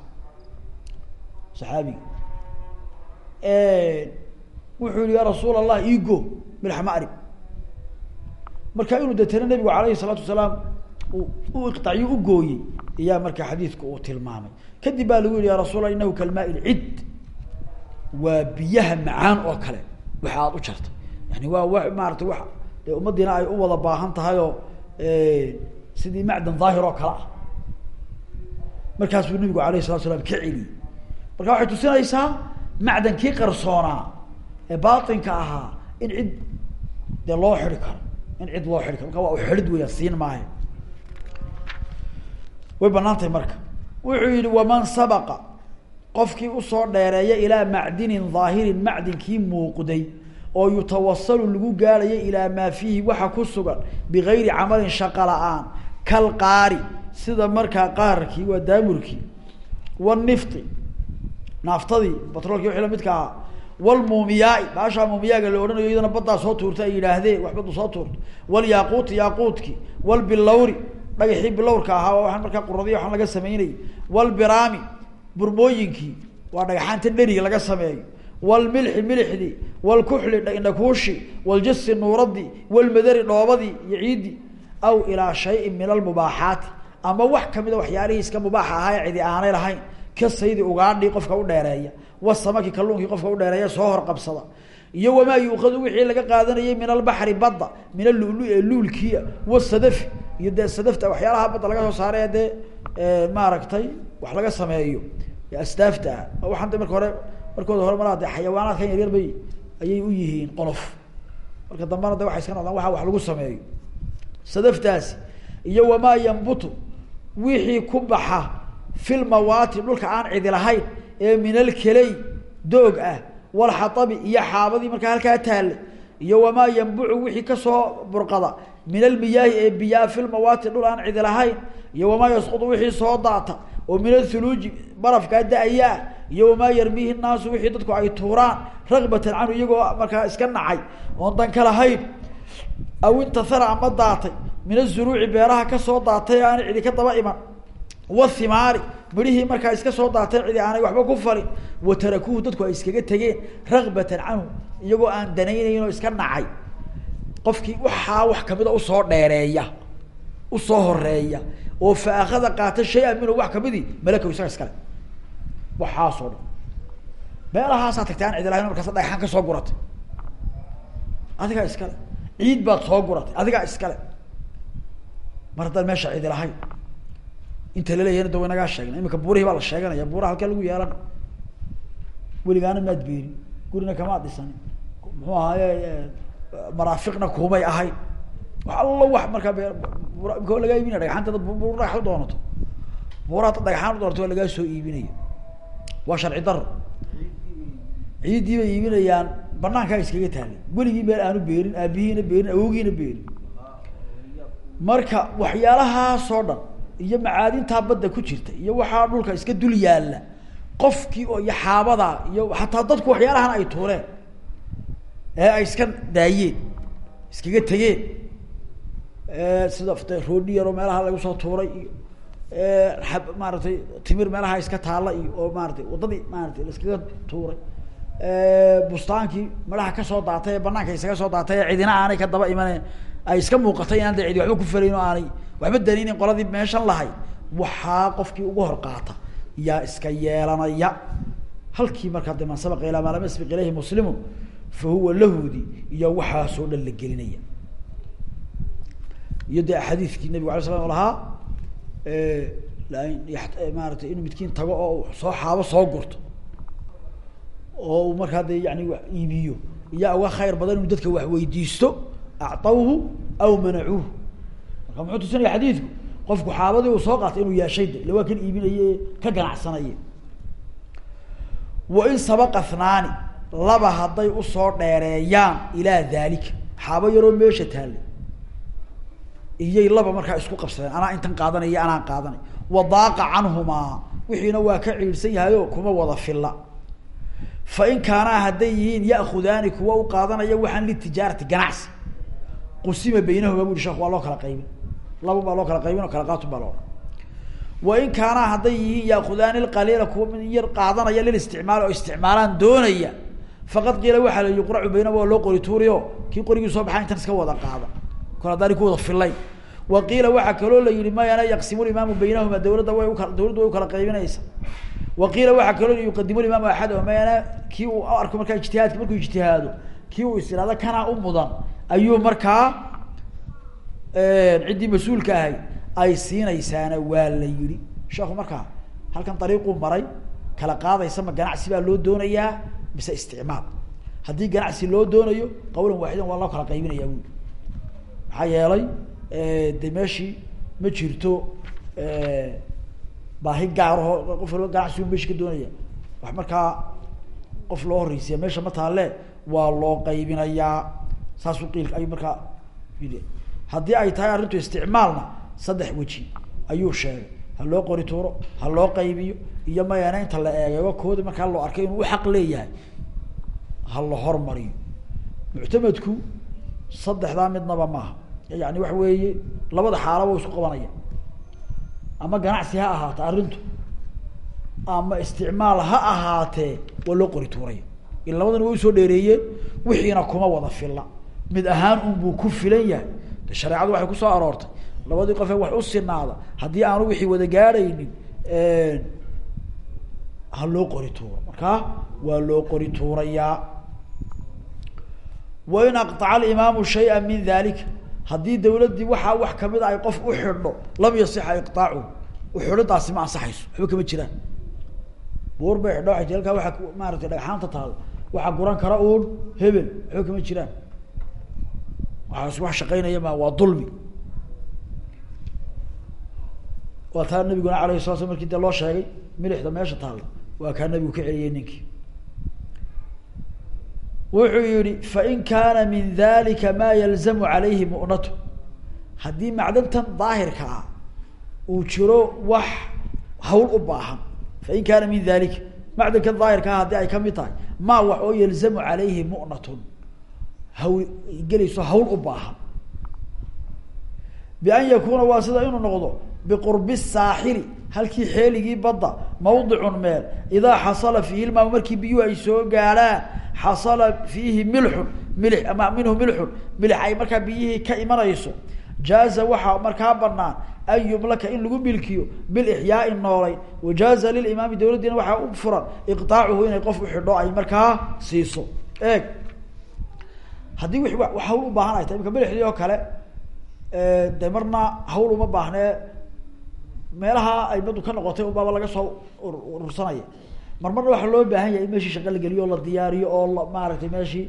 Saxaabiga. Wuxuu yihi ya rasuul allah igo milxa maarib marka inuu deetana nabigu alayhi salaatu wasalaam u iqtacyo ugooyey iyaa marka xadiidku uu tilmaamay. Kadib baa lagu yihi ya rasuulala inahu kalmaa id waa biyaha macaan oo kale waxa aad u jartay. Yani waa wa maarata wa dee ummadiina ay u wada baahan tahay oo sidii macdan daahir oo kale ah. Markaasuu nabigu alayh salatu slam ka celiyey. Marka waxay tusinaysaa macdankii qarsoonaa ee baatinka ahaa in cid de loo xidi karo in cid loo karo marka waa uxidhid weya siin maayo way bannaan tahay marka. Wuxuu yihi waman sabaqa. Qofkii u soo dheereeya ilaa macdinin dhaahirin macdinkii muuqday oo yutawasalu lagu gaarayo ilaa maa fiihi waxa ku sugan bigayri camalin shaqa la'aan kalqaari sida markaa qaarkii waa daamurkii wanifti naaftadii batroolkii wixii lamidka ahaa walmuumiyaai baashaa muumiyaaga la odhanayo iyadana baddaa soo tuurta ay yidhaahdeen wax baddu soo tuurto walyaaquuti yaaquudki walbilawri dhagaxii bilawrka ahaa waa waxaan markaa quradiya waxaan laga sameynayay. Walbiraami burmooyinkii waa dhagaxaanta dheriga laga sameeyo. Walmilxi milixdii walkuxli indhakuushi waljasi nuuradii walmadari dhoobadii iyo ciidii aw ilaa shayin min almubaaxaati ama wax kamida waxyaalihii iska mubaaxa ahaa ee cidi aanay lahayn ka wasamaki kalluunkii qofka udheereeya soo horqabsada. Iyo wamaa yuukadu wixii laga qaadanayay min albaxri badda min alulu ee luulkiia wasadafi. Iyo dee sadafta waxyaalaha badda laga soo saaray ee dee maaragtay wax laga sameeyo asdaafta ah. Waxaan marka hore markooda hore malaa de xayawaanaadkan yaryar bay ayay u yihiin qolof. Marka dambena de waxay iska noqdaan waxa wax lagu sameeyo. Sadaftaasi iyo wamaa yambutu wixii ku baxa filmawaati dhulka aan cidi lahayn ee min alkeley doog ah walxatabi iyo xaabadii markaa halkaa taallay iyo wamaa yambucu wixii ka soo burqada min almiyaahi ee biyaa filmawaati dhul aan cidi lahayn iyo wamaa yasqudu wixii soo daata oo min athuluuji barafkaa da'ayaa iyo wamaa yarmiihi naasu wixii dadku ay tuuraan ragbatan canhu iyagoo markaa iska nacay oon dan ka lahayn aw intahara ama daatay min azuruuci beeraha ka soo daatay aanay cidi ka daba iman wathimaari midhihii markaa iska soo daatay cidi aanay waxba ku falin wa tarakuuhu dadku ay iskaga tegeen ragbatan canhu iyagoo aan danaynayn oo iska nacay qofkii waxaa wax kamida u soo dheereeya u soo horreeya oo faakada qaata shay-an minhu wax kamidii malakaw isaga iskale waxaasoo dhan meelahaasaa tagtay aan cidi lahayn markaasa dhagxaan ka soo guratay. Adigaa iskale ciid baad soo guratay adigaa iskale mar haddaan meesha cidi lahayn inta laleeyahna da waynagaa sheegna imika buurihii baa la sheeganaya. Buuraha halkee lagu yeelana weligaana maad beerin. Gurina kamaad dhisanin. Muxuu ahaaye maraafiqna kumay ahayn wax allo wax markaa waa lagaa iibinaya dhagxaanta dad buur dhagax u doonato. Buuraha dad u doonato waa lagaa soo iibinaya. Waa sharci daro ciiddii bay iibinayaan. Banaankaa iskaga taalay weligii meel aanu beerin aabihiina beerin awowgiina beerin. Marka waxyaalahaasoo dhan iyo macaadintaa badda ku jirta iyo waxaa dhulka iska dul yaalla qofkii oo iyo xaabada iyo xataa dadku waxyaalahan ay tuureen ee ay iska daayeen iskaga tegeen sida roodhi yaroo meelaha lagu soo tuuray iyo ab maaragtay timir meelaha iska taalla iyo oo maaratay waddadii la iskaga tuuray bustaankii midhaha ka soo daatay ee banaanka isaga soo daatay ee cidina aanay ka daba imaneen ay iska muuqatay inaan de cidi waxba ku falayn oo aanay waxba danaynin qoladii meeshan lahay. Waxaa qofkii ugu hor qaata yaa iska yeelanaya. Halkii markaa de man sabaqa ilaa maa lam ilayhi muslimun fa huwa lahudi iyo waxaasoo dhan la gelinaya. Iyo de axaadiiskii nabigu alay slam lahaa maaratay inuu midkiin tago oo soo xaabo soo gurto. Oo uu markaa de yani iibiyo. Iyaa uga khayr badan inuu dadka wax weydiisto acطawhu aw manacuuh marka muxuu tusinaya xadiidku qofku xaabadii uu soo qaatay inuu yeeshay de ila waa kan iibinaye ka ganacsanaye wain sabaqa hnaani laba hadday u soo dheereeyaan ilaa daalika xaabo yaroo meesha taallay iyay laba markaa isku qabsadeen anaa intan qaadanay iyo anaan qaadanay wadaaqa canhumaa wixiina waa ka ciidhsan yahay oo kuma wada filla fa in kaanaa hadday yihiin ya'khudaani kuwa u qaadanaya waxaan litijaarati ganacsi qusima baynahuma bu sheekhu waa loo kala qaybin. Laba baa loo kala qaybin oo kala qaatun baa loo wa in kaanaa hadday yihiin yaakudaani lqaliila kuwa mid yar qaadanaya lilisticmaal oo isticmaalaan doonaya faqad qiila waxaa la yuqracu baynahuma loo qori tuuriyo kii qorigii soo baxaa intan iska wada qaada. Kol haddaani ku wada fillayn wa qiila waxaa kaloo la yihi mayana yaqsimu limaamu baynahuma dawladda way uka dawladdu way u kala qaybinaysa wa qiila waxaa kaloo yuqadimu limaamu axadahum mayana kii uu arko markaa ijtihaadki markuu ijtihaado kii uu is ihahdo kanaa u mudan ayuu markaa ciddii mas'uulka ahay ay siinaysaana waa la yihi sheekhu markaa halkan dariiquu maray kala qaadaysa ma ganacsi baa loo doonayaa mise isticmaal. Haddii ganacsi loo doonayo qawlan waaxidan waa loo kala qaybinayaa bui maxaa yeelay de meeshii ma jirto baahi gaaraho qof ganacsigu meshi ka doonaya wax markaa qof loo horeysiya meesha ma taalle waa loo qaybinayaa saasuu qiilka ayuu markaa haddii ay tahay arrintu isticmaalna saddex weji ayuu sheegay. Ha loo qori tuuro ha loo qaybiyo iyo mayana inta la eegago koodi markaa loo arkay inuu uxaq leeyahay ha la hormariyo. Muctamadku saddexdaa midnaba maaha. Yani waxa weeye labada xaalaba isku qabanaya. Ama ganacsi ha ahaato arrintu ama isticmaal ha ahaatee waa loo qori tuuraya in labadana way u soo dheereeyeen wixiina kuma wada filla mid ahaan unbuu ku filan yahay. Shareecadu waxay ku soo aroortay. Labadii qof ee wax u sinaada haddii aanu wixii wada gaadhaynin ha loo qori tuuro. Markaa waa loo qori tuurayaa wain aqطaca alimaamu shaya min dalika haddii dawladdii waxaa wax kamida ay qof u xidho lam yasixa iqطaacu uxidhidaasi ma ansaxayso. Waxba kama jiraan buur bay xidho waay ti halkaa waaa maaratay dhagxaanta taal. Waxaa guran kara uun hebel waxba kama jiraan wax shaqaynaya ma waa dulmi. Waa taa nabiguna alayh sala slam markii dee loo sheegay milixda meesha taalla waa kaa nabigu ka celiyey ninkii. Wuxuu yihi fain kaana min dalika ma yalzamu alayhi mu'natu. Haddii macdantan daahirka ah uu jiro wax hawl u baahan fain kaana min dalika macdankan daahirka ah haddii ay ka mid tahay ma wax oo yalzamu alayhi mu'natun hawl gelayso hawl u baahan. Bian yakuna waa sida inuu noqdo biqurbi saaxili halkii xeeligii badda mawdicun meel. Idaa xasala fiihi lmaa markii biyuhu ay soo gaadhaan xasala fiihi milxun milix ama minhu milxun milix ay markaa biyihii ka imanayso. Jaaza waxaa markaa banaan an yumlaka in lagu milkiyo bilixyaai noolay. Wajaaza lilimaami dawladdiina waxaa u furan iqtaacuhu inay qof uxidho ay markaa siiso. Eeg haddii wa hawl u baahan ay tahay imika milixdii oo kale de marna hawl uma baahnee meelaha ay badu ka noqotay unbaaba laga soo urursanaya mar marna waxaa loo baahan yahay in meeshii shaqa la geliyo oo la diyaariyo oo la maaragtay meeshii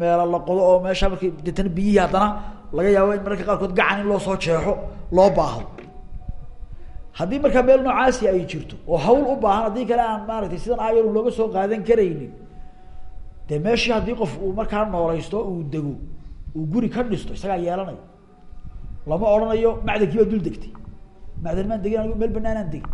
meela la qodo oo meesha marki deetana biyihii haddana laga yaabo in mararka qaarkood gacan in loo soo jeexo loo baahdo haddii markaa meel noocaasi ay jirto oo hawl u baahan haddii kale aan maaragtay sidan ayarun looga soo qaadan karaynin dee meeshii haddii qof uu markaa noolaysto uu dego uu guri ka dhisto isagaa yeelanayo. Lama odhanayo macdankii baa dul degtay? Macdan maan degin anigu meel banaanaan degin.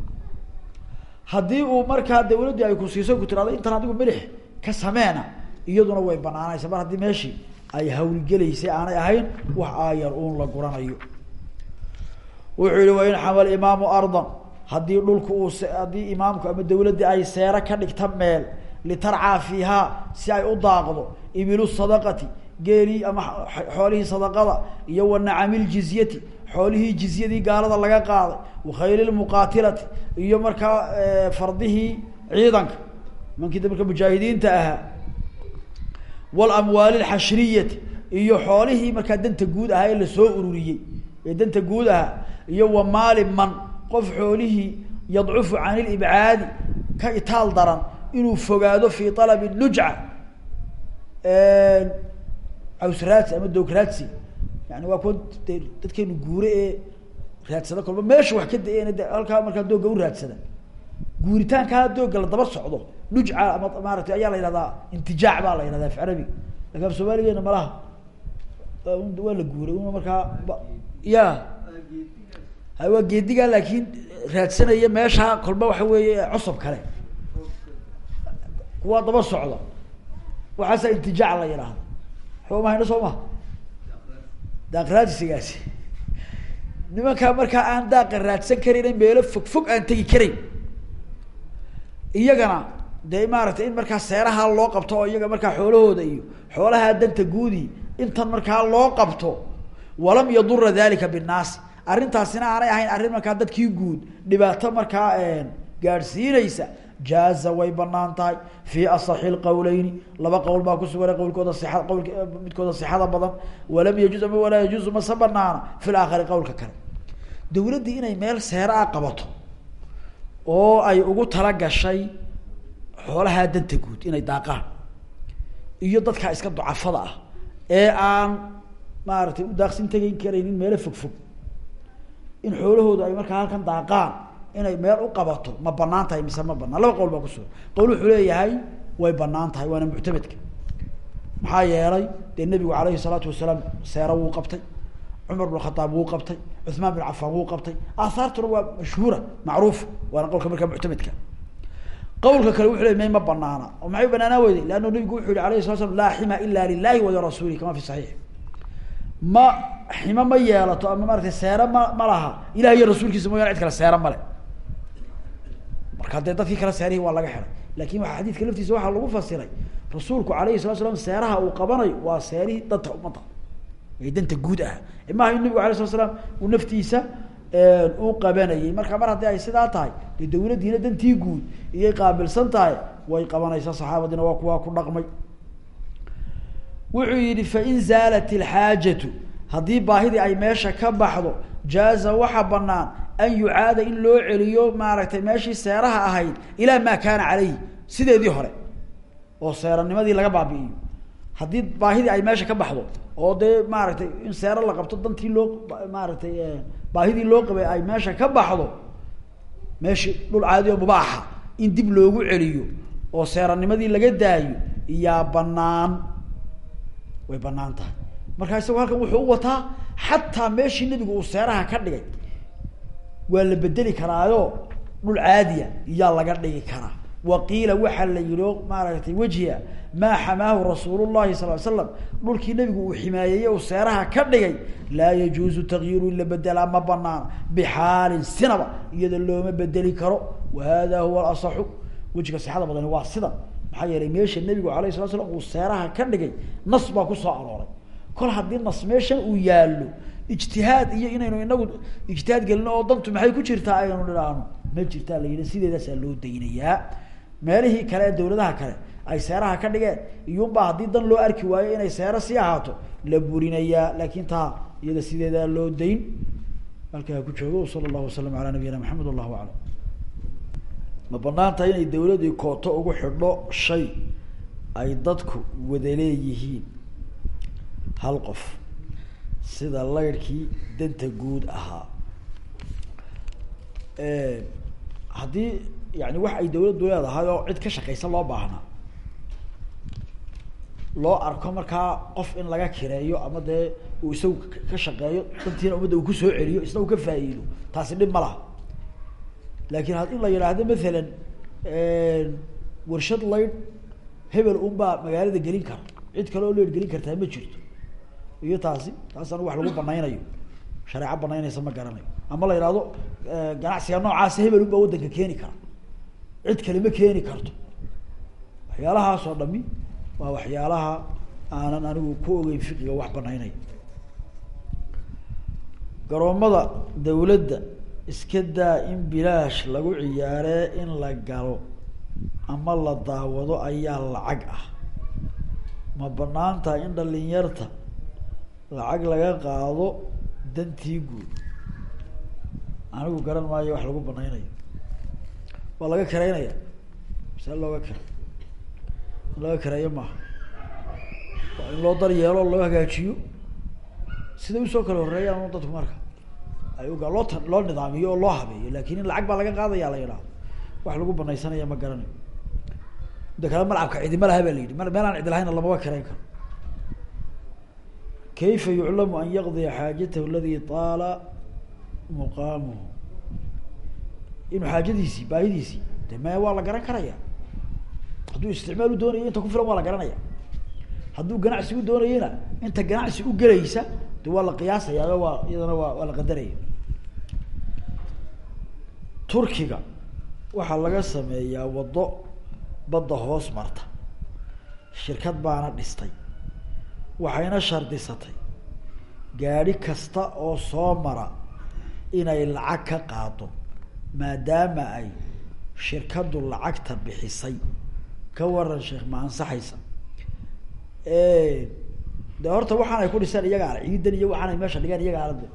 Haddii uu markaa dawladdii ay ku siiso ku tirahdo intan adigu milix ka sameena iyaduna way banaanaysa mar haddii meeshii ay hawlgelaysay aanay ahayn wax aayar uun la guranayo. Wuxuu yihi wain xamal imaamu ardan. Haddii dhulku uu haddii imaamku ama dawladdii ay seero ka dhigta meel litarcaa fiihaa si ay u daaqdo ibilu sadaqati geelii ama xoolihii sadaqada iyo wa nacamiljizyati xoolihii jizyadii gaalada laga qaaday wakhayli lmuqaatilati iyo markaa fardihii ciidanka mankii marka mujaahidiinta ahaa walamwaali alxashriyati iyo xoolihii markaa danta guud ahaa ee la soo ururiyey ee danta guud ahaa iyo wa maali man qof xoolihii yadcufu can ilibcaadi ka itaal daran inuu fogaado fi alabi lujca cawsraadsi ama dograadsi yani waa kuwa de dadkeenu guure ee raadsada kolba. Meesha wax ka da'een halkaa markaa dooga u raadsada. Guuritaankaa dooga la daba socdo nujca ama maarata ayaa la yihahdaa intijaac baa la yihahdaa af carabiga laakiin af soomaaligeena malaha waa la guuray una markaa ya waa geediga laakin raadsanaya meesha kolba waxa weeye cusub kale kuwaa daba socda waxaasa intijaac la yidhaahda waxba mahayno soo maha daaq raadsigaasi nimankaa markaa aan daaqa raadsan karayna meelo fog fog aan tegi karayn iyagana dee maaragtay in markaa seeraha loo qabto oo iyaga markaa xoolahooda iyo xoolaha danta guudi intan markaa loo qabto walam yadura dalika binnaasi arrintaasina aanay ahayn arrin markaa dadkii guud. Dhibaato markaa gaadhsiinaysa jaaza way bannaan tahay fii asaxi lqowleyni laba qowl baa kusugan qowlkooda qowlk midkooda sixada badan. Walam yajuz ama walaa yajuuzu mase banaana fi laakhari qowlka kale. Dawladdii inay meel seera a qabato oo ay ugu tala gashay xoolahaa danta guud inay daaqaan iyo dadkaa iska ducafada ah ee aan maaragtay u daaqsin tegayn karaynin meelo fog fog. In xoolahooda ay markaa halkan daaqaan inay meel u qabato ma bannaan tahay mise ma banaan laba qowl baa kusugan qowl wuxuu leeyahay way bannaan tahay waana muctamedka maxaa yeelay dee nebigu alayhi salaatu wasalaam seero wuu qabtay cumar bn khataab wuu qabtay cuثmaan bin cafaan wuu qabtay. Aahaartuna waa mashhuura macruufa waana qowlka markaa muctamedka qawlka kale wuxu ley may ma banaana maxay banaanaa weyday leanna nebigu wuxu yihi alayh sala slam laa xima ila lilahi walirasuuli kama fi saxiix. Ma ximo ma yeelato ama maratay seere ma ma laha. Ilahi iyo rasuulkiisa mooyane cid kale seere male marka dee dadkii kale seerihii waa laga xiday laakiin waa xadiidka laftiisa waxaa lagu fasiray. Rasuulku alayhi salatu slam seeraha uu qabanayo waa seerihii danta ummadda. Ee guud ah. Maaha in nabigu alay slat slam uu naftiisa uu qabanayay. Marka mar haddii ay sidaa tahay dee dawladdiina dantii guud iyay qaabilsan tahay way qabanaysaa saxaabadiina waa kuwaa ku dhaqmay. Wuxuu yihi fain zaalat ilxaajatu haddii baahidii ay meesha ka baxdo jaaza waxa banaan an yucaada in loo celiyo maaragtay meeshii seeraha ahayd ilaa maa kaana caleyhi sideedii hore oo seeranimadii laga baabi'iyo. Haddii baahidii ay meesha ka baxdo oo dee maaragtay in seero la qabto dantii loo maaragtay baahidii loo qabay ay meesha ka baxdo meeshii dhul caadi oo mubaaxa in dib loogu celiyo oo seeranimadii laga daayo iyaa banaan way bannaan tahay. Markaa isago halkan wuxuu u wataa xataa meeshii nebigu uu seeraha ka dhigay waa la bedeli karaayo dhul caadiya iyaa laga dhigi karaa. Waqiila waxaa la yihi maaragtay wejhiga maa xamaahu rasuul llahi sal slam dhulkii nebigu uu ximaayeeye uu seeraha ka dhigay laa yajuuzu takyiiru in la bedelaa ma banaana bixaalin sinaba iyada looma bedeli karo. Wa hada huwa alasaxu. Wejiga sixada badani waa sidan maxaa yeelay meesha nebigu alayh sala slam uu seeraha ka dhigay nas baa ku soo arooray kol haddii nas meeshan uu yaallo ijtihaad iyo inaynu inagu ijtihaad gelino oo dantu maxay ku jirtaa aynu nidhaahno. Ma jirtaa la yidhi sideedaasaa loo daynayaa. Meelihii kale ee dawladaha kale ay seeraha ka dhigeen iyuunbaa haddii dan loo arki waayo inay seero sii ahaato la burinayaa. Laakin taa iyada sideedaa loo dayn. Halkaa ku joogo sala allahu wasalam alaa nabiyina maxamed wallahu aclam. Ma bannaan tahay inay dawladii kooto ugu xidho shay ay dadku wada leeyihiin hal qof sida laydhkii danta guud ahaa. Haddii yani wax ay dawladdu leedahay oo cid ka shaqaysa loo baahnaa loo arko markaa qof in laga kireeyo ama dee uu isagu ka shaqeeyo dantiina umadda uu ku soo celiyo isna uu ka faa'iido taasi dhib ma laha. Laakiin had in la yidhaahdo mathalan warshad laydh hebel unbaa magaalada gelin kara. Cid kale oo laydh gelin kartaa ma jirto iyo taasi taasana wax lagu banaynayo. Shareeco banaynaysa ma garanayo. Ama la yidhahdo ganacsiga noocaasa hebel unbaa waddanka keeni kara. Cid kale ma keeni karto. Waxyaalahaas oo dhami waa waxyaalaha aanan anigu ku ogeyn fiqiga wax banaynaya. Garoomada dawladda iska daa in bilaash lagu ciyaaree in la galo ama la daawado ayaa lacag ah. Ma bannaan tahay in dhalinyarta lacag laga qaado dantii guud. Anigu garan maayo wax lagu banaynayo. Waa laga karaynaya see looga kara in laga kareeyo maaha waa in loo dar yeelo loo hagaajiyo. Siday u soo kala horeeyaan un dadku marka. Ay uga loo loo nidaamiyo oo loo habeeyo. Lakin in lacag baa laga qaadaya la yidhaahdo. Wax lagu banaysanaya ma garanayo de kale malcabka cidima laha baa la yidhi. Meel aan cidi lahayna lamaba kirayn karo kayfa yuclamu an yaqdiya xaajatahu aladi taala muqaamuhu inuu xaajadiisii baahidiisii de me waa la garan karaya hadduu isticmaal u doonayo inta ku filan waa la garanaya hadduu ganacsi u doonayena inta ganacsi u gelaysa de waa la qiyaasayaa waa iyadana waa waa la qadaraya turkiga waxaa laga sameeyaa waddo badda hoos marta shirkad baana dhistay waxayna shardisatay. Gaadhi kasta oo soo mara inay lacag ka qaado maadaama ay shirkaddu lacagta bixisay. Ka waran sheekh ma ansaxaysa. De horta waxaan ay ku dhiseen iyaga ciidan iyo waxaan ay meesha dhigeen iyaga ale de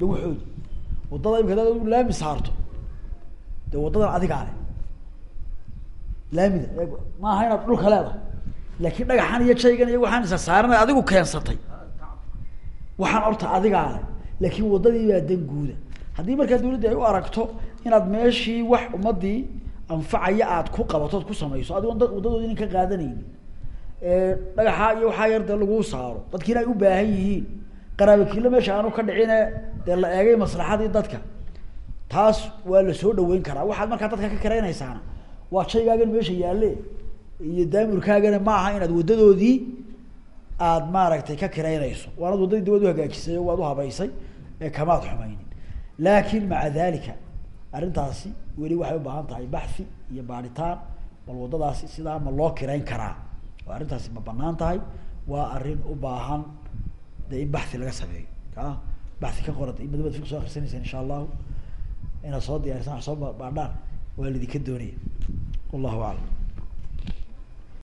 lagu xooji waddada imika hadaad u laami saarto. De waddadan adiga ale laamida ma aha inaad dhulka leedahay laakiin dhagaxan iyo jaygan iyo waxaan isa saaranay adigu keensatay. Waxaan horta adiga ale laakiin waddadii baa dan guuda. Haddii markaa dawladda ay u aragto inaad meeshii wax ummadii anfacaya aad ku qabatood ku samayso adigoon dad waddadoodi inan ka qaadanayni dhagaxa iyo waxaa yar dee laguu saaro dadkiina ay u baahan yihiin qaraabakiilo meesha aanu ka dhicine dee la eegay maslaxadii dadka taas waa la soo dhaweyn karaa. Waxaad markaa dadka ka karaynaysaana waa shaygaagan meesha yaalle iyo daamurkaagana ma aha inaad waddadoodii aad maaragtay ka kiraynayso. Waanad waddadii dawad uhagaajisay waad uhabaysay ee kamaad xumaynin. Laakin maca dalika arrintaasi weli waxay ubaahan tahay baxi iyo baaritaan bal waddadaasi sidaa ma loo kirayn karaa. Oo arrintaasi ma bannaan tahay waa arrin u baahan de in baxi laga sameeyo. Ka baxi ka qorata. In madamad fiq soo akrisanaysa insha allahu inaad soo diyarisan wax soo baadhaan waa laidinka doonaya. Wallahu aclam